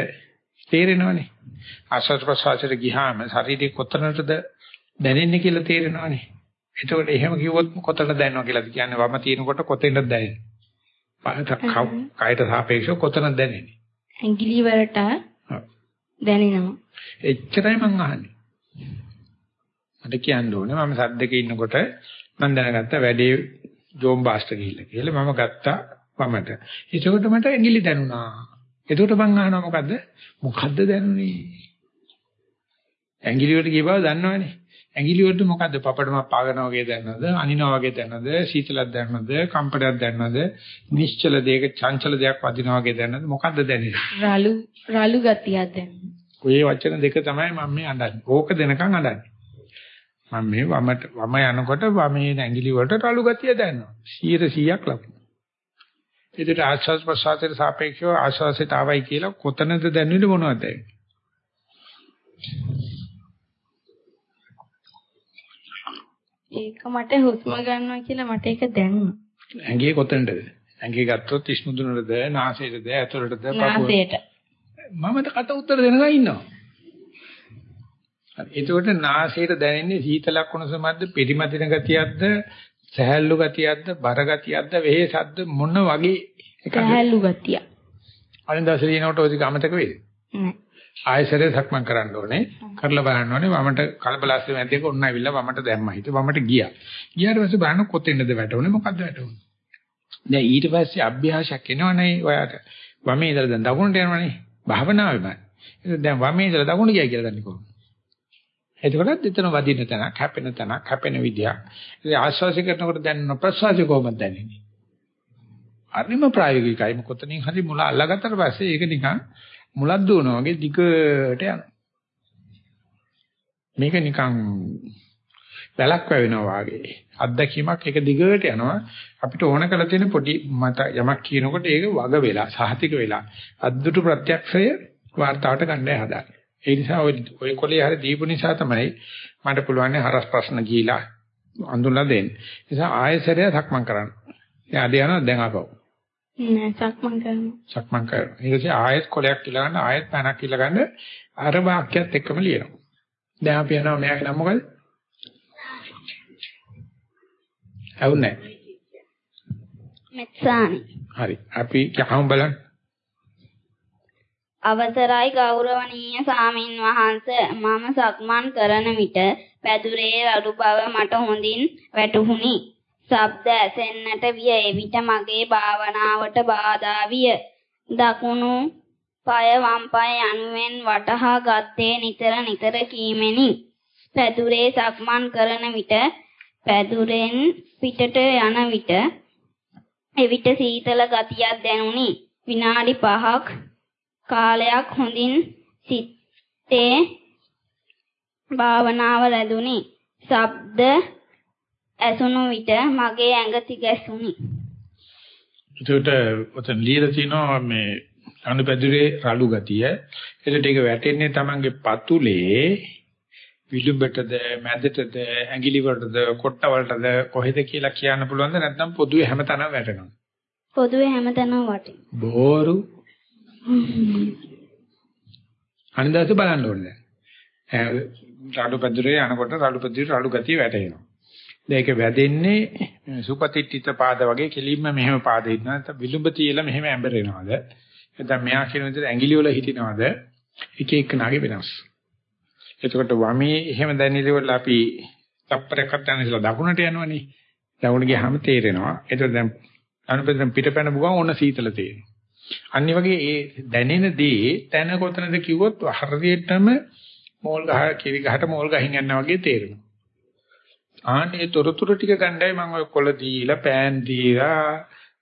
[SPEAKER 1] තේරෙනවනේ. ආශ්වාස ප්‍රශ්වාසයට ගියාම ශරීරේ කොතනටද දැනෙන්නේ කියලා තේරෙනවනේ. එතකොට එහෙම කිව්වොත් කොතනද දැනෙනවා කියලාද කියන්නේ වම තියෙනකොට කොතෙන්ද දැනෙන්නේ? කයට සාපේක්ෂව කොතනද දැනෙන්නේ?
[SPEAKER 6] ඇඟිලි වලට දැනෙනවා.
[SPEAKER 1] එච්චරයි මං අහන්නේ. මට කියන්න ඕනේ මම සද්දක ඉන්නකොට මම දැනගත්තා වැඩේ ජෝම් බාස්ට ගිහිල්ලා කියලා මම ගත්තා වමට. ඒකෝට මට ඇඟිලි දැනුණා. එතකොට මං අහනවා මොකද්ද? මොකද්ද දැනුනේ? ඇඟිලි වලට ගිය බව දන්නවනේ. ඇඟිලි වලට මොකද්ද? පපඩම පාගනවා වගේ දැනනද? අනිනවා වගේ දැනනද? සීතලක් දැනනද? කම්පටයක් දැනනද? නිශ්චල දෙයක චංචල දෙයක් වදිනවා වගේ දැනනද? මොකද්ද දැනෙන්නේ?
[SPEAKER 6] රළු රළු ගතියක් දැනෙනවා.
[SPEAKER 1] ඔය වචන දෙක තමයි මම මේ අඬන්නේ. ඕක දෙනකන් අඬන්නේ. මම මේ වමට වම යනකොට වමේ ඇඟිලි වලට රළු ගතිය දැනෙනවා 100%ක් ලකුණු. ඒකට ආශ්වාස ප්‍රශ්වාසයට සාපේක්ෂව ආශ්වාසයට ආවයි කියලා කොතනද දැනෙන්නේ මොනවද
[SPEAKER 6] ඒක මට හුස්ම ගන්නවා කියලා මට ඒක දැනුණා.
[SPEAKER 1] ඇඟේ කොතනද? ඇඟේ ගත්තොත් ඉස්මුදුනටද නාසයටද ඇතුළටද පපුවට?
[SPEAKER 6] නාසයට.
[SPEAKER 1] මමද කට උත්තර දෙනවා ඉන්නවා. එතකොට නාසයට දැනෙන්නේ සීතලක් වුණසමද්ද පිරිමැදින ගතියක්ද සහැල්ලු ගතියක්ද බර ගතියක්ද වෙහෙසක්ද මොන වගේ
[SPEAKER 6] එකද? සහැල්ලු ගතිය.
[SPEAKER 1] අනිදාසේ දිනකට ඔය ගමතක වේද
[SPEAKER 6] නෑ.
[SPEAKER 1] ආයසරේ සක්මන් කරන්න ඕනේ. කරලා බලන්න ඕනේ. වමට කලබලස්සේ මැදේක ඔන්න ඇවිල්ලා වමට දැම්මා. හිත වමට ගියා. ගියාට පස්සේ බලන්න කොතෙන්ද වැටුනේ? මොකද්ද වැටුනේ? දැන් ඊට පස්සේ අභ්‍යාසයක් එනවනේ ඔයාට. වමේ ඉඳලා දැන් දකුණට යනවනේ. භාවනාවෙම දැන් වමේ ඉඳලා දකුණට ගියා කියලා දන්නේ කොහොමද එතකොටත් එතන වදින තැනක්, හැපෙන තැනක්, හැපෙන විදියක්. ඉතින් ආශ්වාසය කරනකොට දැනෙන ප්‍රශ්වාසය කොහොමද දැනෙන්නේ? හරිම ප්‍රායෝගිකයි. මොකොතනින් හරි මුල අල්ලගත්තට පස්සේ ඒක නිකන් මුලක් දුවනවා වගේ දිගට යනවා. මේක නිකන් වැලක් වැවෙනවා වගේ. අත්දැකීමක් එක දිගට යනවා. අපිට ඕන කරලා තියෙන පොඩි මත යමක් කියනකොට ඒක වග වෙලා, සහතික වෙලා. අද්දුටු ප්‍රත්‍යක්ෂය වාර්තාවට ගන්නයි හදාගන්නේ. ඒ නිසා ඔය කොලේ හරි දීපු නිසා තමයි මට පුළුවන් හරස් ප්‍රශ්න ගිහිලා අඳුනලා දෙන්න. ඒ නිසා ආයෙසරය සක්මන් කරන්න. දැන් අද යනවා දැන් ආපහු.
[SPEAKER 6] නෑ සක්මන් කරනවා.
[SPEAKER 1] සක්මන් කරනවා. ඊට පස්සේ ආයෙත් කොලයක් කියලා ගන්න ආයෙත් පැනක් කියලා ගන්න අර වාක්‍යයත් එක්කම ලියනවා. දැන් අපි යනවා මෙයාගේ නම මොකද? නැහැ.
[SPEAKER 6] මෙත්සානි.
[SPEAKER 1] හරි. අපි යහමු බලන්න.
[SPEAKER 6] අවසරයි ගෞරවනීය සාමින් වහන්ස මම සක්මන් කරන විට පැදුරේ අඩු බව මට හොඳින් වැටහුණි. ශබ්ද ඇසෙන්නට විය එවිට මගේ භාවනාවට බාධා විය. දකුණු පාය වම් පාය යනුවෙන් වටහා ගත්තේ නිතර නිතර කීමෙනි. පැදුරේ සක්මන් කරන විට පැදුරෙන් පිටට යන විට එවිට සීතල ගතියක් දැනුනි. විනාඩි 5ක් කාලයක් හොඳින් සිත්තේ භාවනාව ලැබුණි. ශබ්ද ඇසුණු විට මගේ ඇඟ තිගැසුණි.
[SPEAKER 1] ඒකට ඔතන ලියලා තිනවා මේ අනුපැදුරේ රළු ගතිය. ඒකට ඒක වැටෙන්නේ Tamange පතුලේ විලුඹටද මැදටද ඇඟිලි වලටද කොට්ට වලටද කොහෙද කියලා කියන්න පුළුවන්ද නැත්නම් පොදුවේ හැමතැනම වැටෙනවා.
[SPEAKER 6] පොදුවේ හැමතැනම වටින.
[SPEAKER 1] බෝරු අනිදාස බලන්න ඕනේ. රාඩු පැදුරේ යනකොට රාඩු පැදුරේ රාඩු ගතිය වැටෙනවා. දැන් ඒක වැදෙන්නේ සුපතිට්ඨිත පාද වගේ කෙලින්ම මෙහෙම පාද හිටනවා. නැත්නම් විලුඹ තියලා මෙහෙම ඇඹරෙනවද? නැත්නම් මෙහා කියන විදිහට ඇඟිලි වල හිටිනවද? එක එක නාගේ වෙනස්. එතකොට වමේ එහෙම දැනෙනකොට අපි තප්පරයක් ගන්න ඉස්සලා දකුණට යනවනේ. දකුණ ගියාම තේරෙනවා. එතකොට දැන් අනුපෙතෙන් පිටපැන බුගම ඕන සීතල තේරෙනවා. අනිත් වගේ ඒ දැනෙන දේ තැන කොතනද කිව්වොත් හරියටම මෝල් ගහ කිරි ගහට මෝල් ගහින් යනවා වගේ තේරෙනවා. ආන්නේ තොරතුරු ටික ගණ්ඩායි මම ඔය කොළ දීලා පෑන් දීලා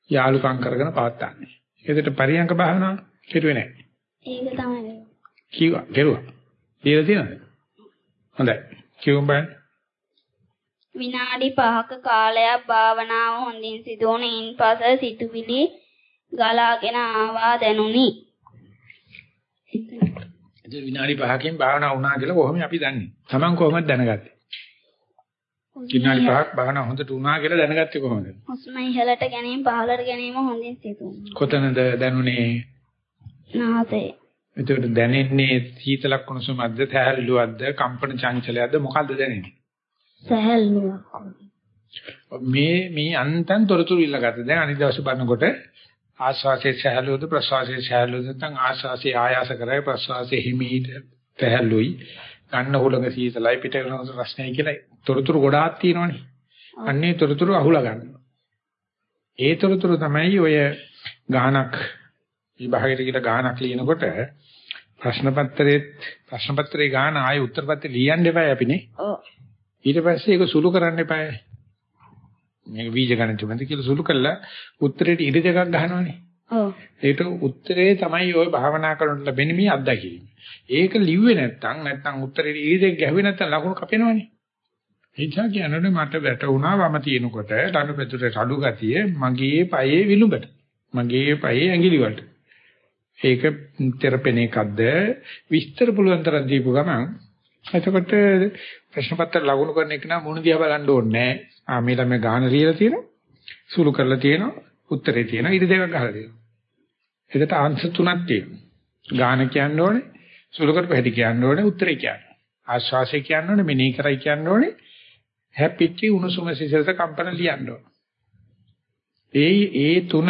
[SPEAKER 1] යාලුකම් කරගෙන පවත්තාන්නේ. ඒකට පරියංක භාවනාව කෙරුවේ නැහැ.
[SPEAKER 6] ඒක තමයි.
[SPEAKER 1] කිව්වා කෙරුවා. දීලා තියෙනවද? හොඳයි. කිව්වම බලන්න.
[SPEAKER 6] විනාඩි 5ක කාලයක් භාවනාව හොඳින් සිදුවන ඉන්පස සිතුවිලි ගලාගෙන ආවා දැනුනි.
[SPEAKER 1] ඉතින් විනාඩි 5කින් භාවනා වුණා කියලා කොහොමද අපි දන්නේ? Taman කොහොමද දැනගත්තේ? විනාඩි 5ක් භාවනා හොඳට වුණා කියලා දැනගත්තේ කොහොමද?
[SPEAKER 6] හුස්ම ඉහළට ගැනීම පහළට ගැනීම හොඳින් සිදුවුණා.
[SPEAKER 1] කොතනද දැනුනේ?
[SPEAKER 6] නාසයේ.
[SPEAKER 1] එතකොට දැනෙන්නේ සීතලක් උණුසුමක්ද, තැහැල්ලුවක්ද, කම්පන චංචලයක්ද මොකද්ද දැනෙන්නේ?
[SPEAKER 6] සැහැල්ලුවක්.
[SPEAKER 1] මේ මේ අන්තන් තොරතුරු ඉල්ලගත්ත. දැන් අනිත් දවසේ බලනකොට ආස්වාසේ සහැල්ලුවද ප්‍රසවාසයේ සහැල්ලුවද නැත්නම් ආස්වාසේ ආයාස කරයි ප්‍රසවාසයේ හිමීට සහැල්ලුයි ගන්න හුලඟ සීතලයි පිට කරන රස්නයි කියලා තොරතුරු ගොඩාක් තියෙනවනේ. අන්නේ තොරතුරු අහුලා ගන්නවා. ඒ තොරතුරු තමයි ඔය ගානක් විභාගයට කියලා ගානක් ලියනකොට ප්‍රශ්න පත්‍රයේත් ප්‍රශ්න පත්‍රයේ ගාන ආයේ උත්තර පත්‍රේ ලියන්න එපා අපිනේ.
[SPEAKER 6] ඔව්.
[SPEAKER 1] ඊට පස්සේ ඒක සුළු කරන්න එපා. මේක බීජ ගණිත මන්ද කියලා සුළු කළා උත්තරේට ඉරි දෙකක් ගහනවනේ.
[SPEAKER 6] ඔව්.
[SPEAKER 1] ඒකට උත්තරේ තමයි ওই භාවනා කරනකොට ලැබෙන්නේ මේ අත්දැකීම. ඒක ලිව්වේ නැත්නම් නැත්නම් උත්තරේ ඉරි දෙක ගැහුවේ නැත්නම් ලකුණු කපෙනවනේ. එනිසා කියන්නේ මට වැටුණා වම තියෙනකොට ලනු පෙතුරේ රළු ගතිය මගේ පයේ විලුඹට. මගේ පයේ ඇඟිලි වලට. ඒක තෙරපෙන එකක්ද විස්තර පුළුවන් තරම් දීපු ගමන් එතකොට ප්‍රශ්න පත්‍ර ලකුණු කරන එක නම් මොන දිහා බලන්න ඕනේ නැහැ. ආ මේ ළමයි ගාන ලියලා තියෙනවා. සුළු කරලා තියෙනවා. උත්තරේ තියෙනවා. ඉරි දෙකක් ගහලා තියෙනවා. ඒකට ආන්සර් තුනක් තියෙනවා. ගාන කියන්න ඕනේ. සුළු කරපු හැටි කියන්න ඕනේ. උත්තරේ කියන්න. ආශ්වාසය කියන්න ඕනේ. මෙනෙහි කරයි කියන්න ඕනේ. හැපිච්චි උණුසුම සිසිලස කම්පන ලියන්න ඕනේ. ඒ ඒ තුන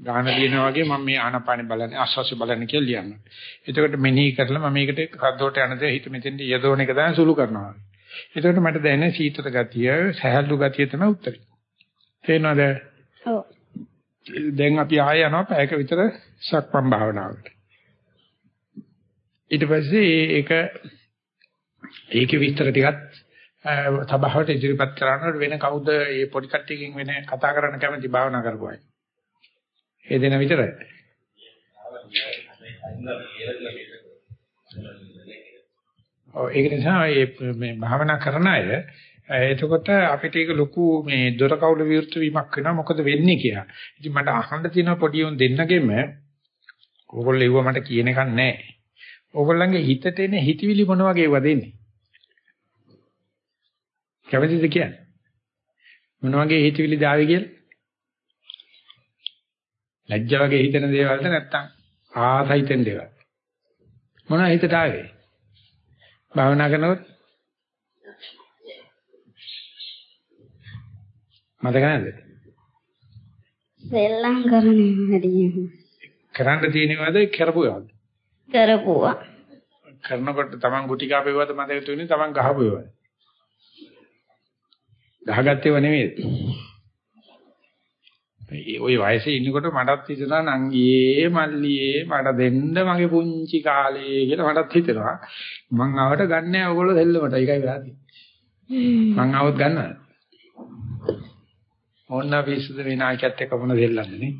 [SPEAKER 1] ගාන ලියනා වගේ මම මේ ආනාපානෙ බලන්නේ ආශ්වාසය බලන්නේ කියලා ලියන්න. එතකොට මෙනෙහි කරලා මම මේකට සද්දෝට යනද හිත මෙතෙන්ට යදවන එක තමයි සුළු කරනවා. එතකොට මට දැනෙන සීතල ගතිය, සහැල්ලු ගතිය තමයි උත්තරේ. තේරෙනවද?
[SPEAKER 6] ඔව්.
[SPEAKER 1] දැන් අපි ආය යනවා පැයක විතර සක්මන් භාවනාවට. ඊට පස්සේ ඒක ඒකේ විස්තර ටිකත් සභාවට ඉදිරිපත් කරනකොට වෙන කවුද මේ පොඩි කට්ටියකින් වෙන කතා කරන්න කැමති භාවනා කරපුවා. ඒ දෙන විතරයි. ඔව් ඒක නිසා මේ භාවනා කරන අය එතකොට අපිට ඒක ලොකු මේ දොර කවුල විවෘත වීමක් වෙනවා මොකද වෙන්නේ කියලා. ඉතින් මට අහන්න තියෙන පොඩි උන් දෙන්නගෙම ඕගොල්ලෝ ඉව මට කියන එකක් නැහැ. ඕගොල්ලන්ගේ හිතට එන හිතවිලි මොන වගේ ඒවා දෙන්නේ? කැමතිද කියන්නේ? මොන වගේ හිතවිලි දාවේ කියලා? ලැජ්ජා වගේ හිතෙන දේවල්ද නැත්තම් ආසයිතෙන් දේවල්? මොනවා හිතට ආවේ? භාවනා කරනකොට මතක නැද්ද?
[SPEAKER 6] සෙල්ලම් කරන්නේ හැදී.
[SPEAKER 1] කරන්න තියෙනවද කරපුවාද?
[SPEAKER 6] කරපුවා.
[SPEAKER 1] කරනකොට Taman ගුටි කාපේවද මතක තුනේ Taman ගහපුවේවද? ගහගත්තේව නෙමෙයි. ওই වයසේ ඉන්නකොට මටත් හිතෙනවා නං ඊයේ මල්ලියේ මට දෙන්න මගේ පුංචි කාලේ කියලා මටත් හිතෙනවා. මං ආවට ගන්නෑ ඔයගොල්ලෝ දෙල්ලමට. ඒකයි වෙලා තියෙන්නේ. මං ආවොත් ගන්නවද? ඕන්න පිස්සුද විනායකයත් එක්ක මොන දෙල්ලන්නේ නේ?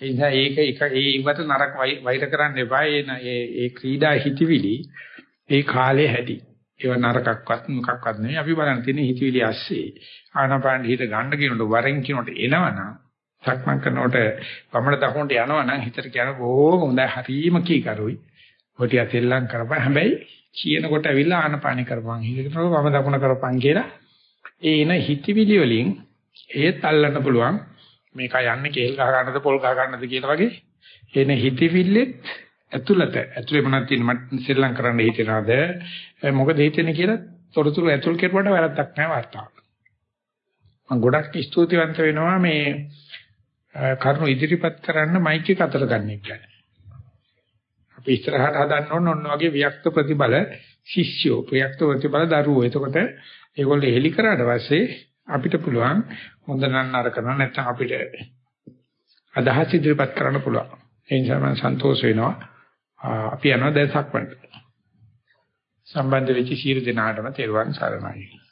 [SPEAKER 1] ඒ නිසා ඒක එක ඒ ඉවට නරක වෛර කරන්න එපා. ඒ ඒ ක්‍රීඩා හිතවිලි ඒ කාලේ හැටි. ඒව නරකක්වත් මොකක්වත් නෙවෙයි. අපි බලන්න තියෙන හිතවිලි ඇස්සේ ආනාපාන හිත ගන්න කියනකොට වරෙන් කියනකොට එනවනම් සක්මන් කරනකොට වමන දකුණට යනවනම් හිතට කියන බොහොම හොඳයි හරීම කීකරුයි. ඔටිය තෙල්ලම් කරපන්. හැබැයි කියනකොට ඇවිල්ලා ආනාපාන කරපන්. හිතට වම දකුණ කරපන් කියලා ඒ එන හිතවිලි වලින් ඒත් අල්ලන්න පුළුවන් මේක යන්නේ කේල් ගහ ගන්නද පොල් ගහ ගන්නද කියලා වගේ එන හිතවිල්ලෙත් ඇතුළත ඇතුලේ මොනවද තියෙන මට ශ්‍රී කරන්න හිතෙනවද මොකද හිතෙන්නේ කියලා තොරතුරු ඇතුල් කෙරුවට වැරද්දක් නැහැ වාර්තාව. මම ගොඩක් ස්තුතිවන්ත වෙනවා මේ කරුණු ඉදිරිපත් කරන්න මයික් එක අතට ගන්න එක. අපි ඉස්සරහට හදන්න ඕන ඔන්න වගේ වික්ත ප්‍රතිබල ශිෂ්‍යෝ වික්ත ප්‍රතිබල දරුවෝ. එතකොට ඒගොල්ලෝ හෙලි කරාට පස්සේ අපිට පුළුවන් හොඳ නම් නරක නම් නැත්නම් අපිට අදහස් ඉදිරිපත් කරන්න පුළුවන්. ඒ නිසා මම සන්තෝෂ වෙනවා. අපි යනවා දැන් සක්මන්ට. සම්බන්ධ වෙච්ච සියලු දෙනාටම තෙරුවන් සරණයි. Thank you.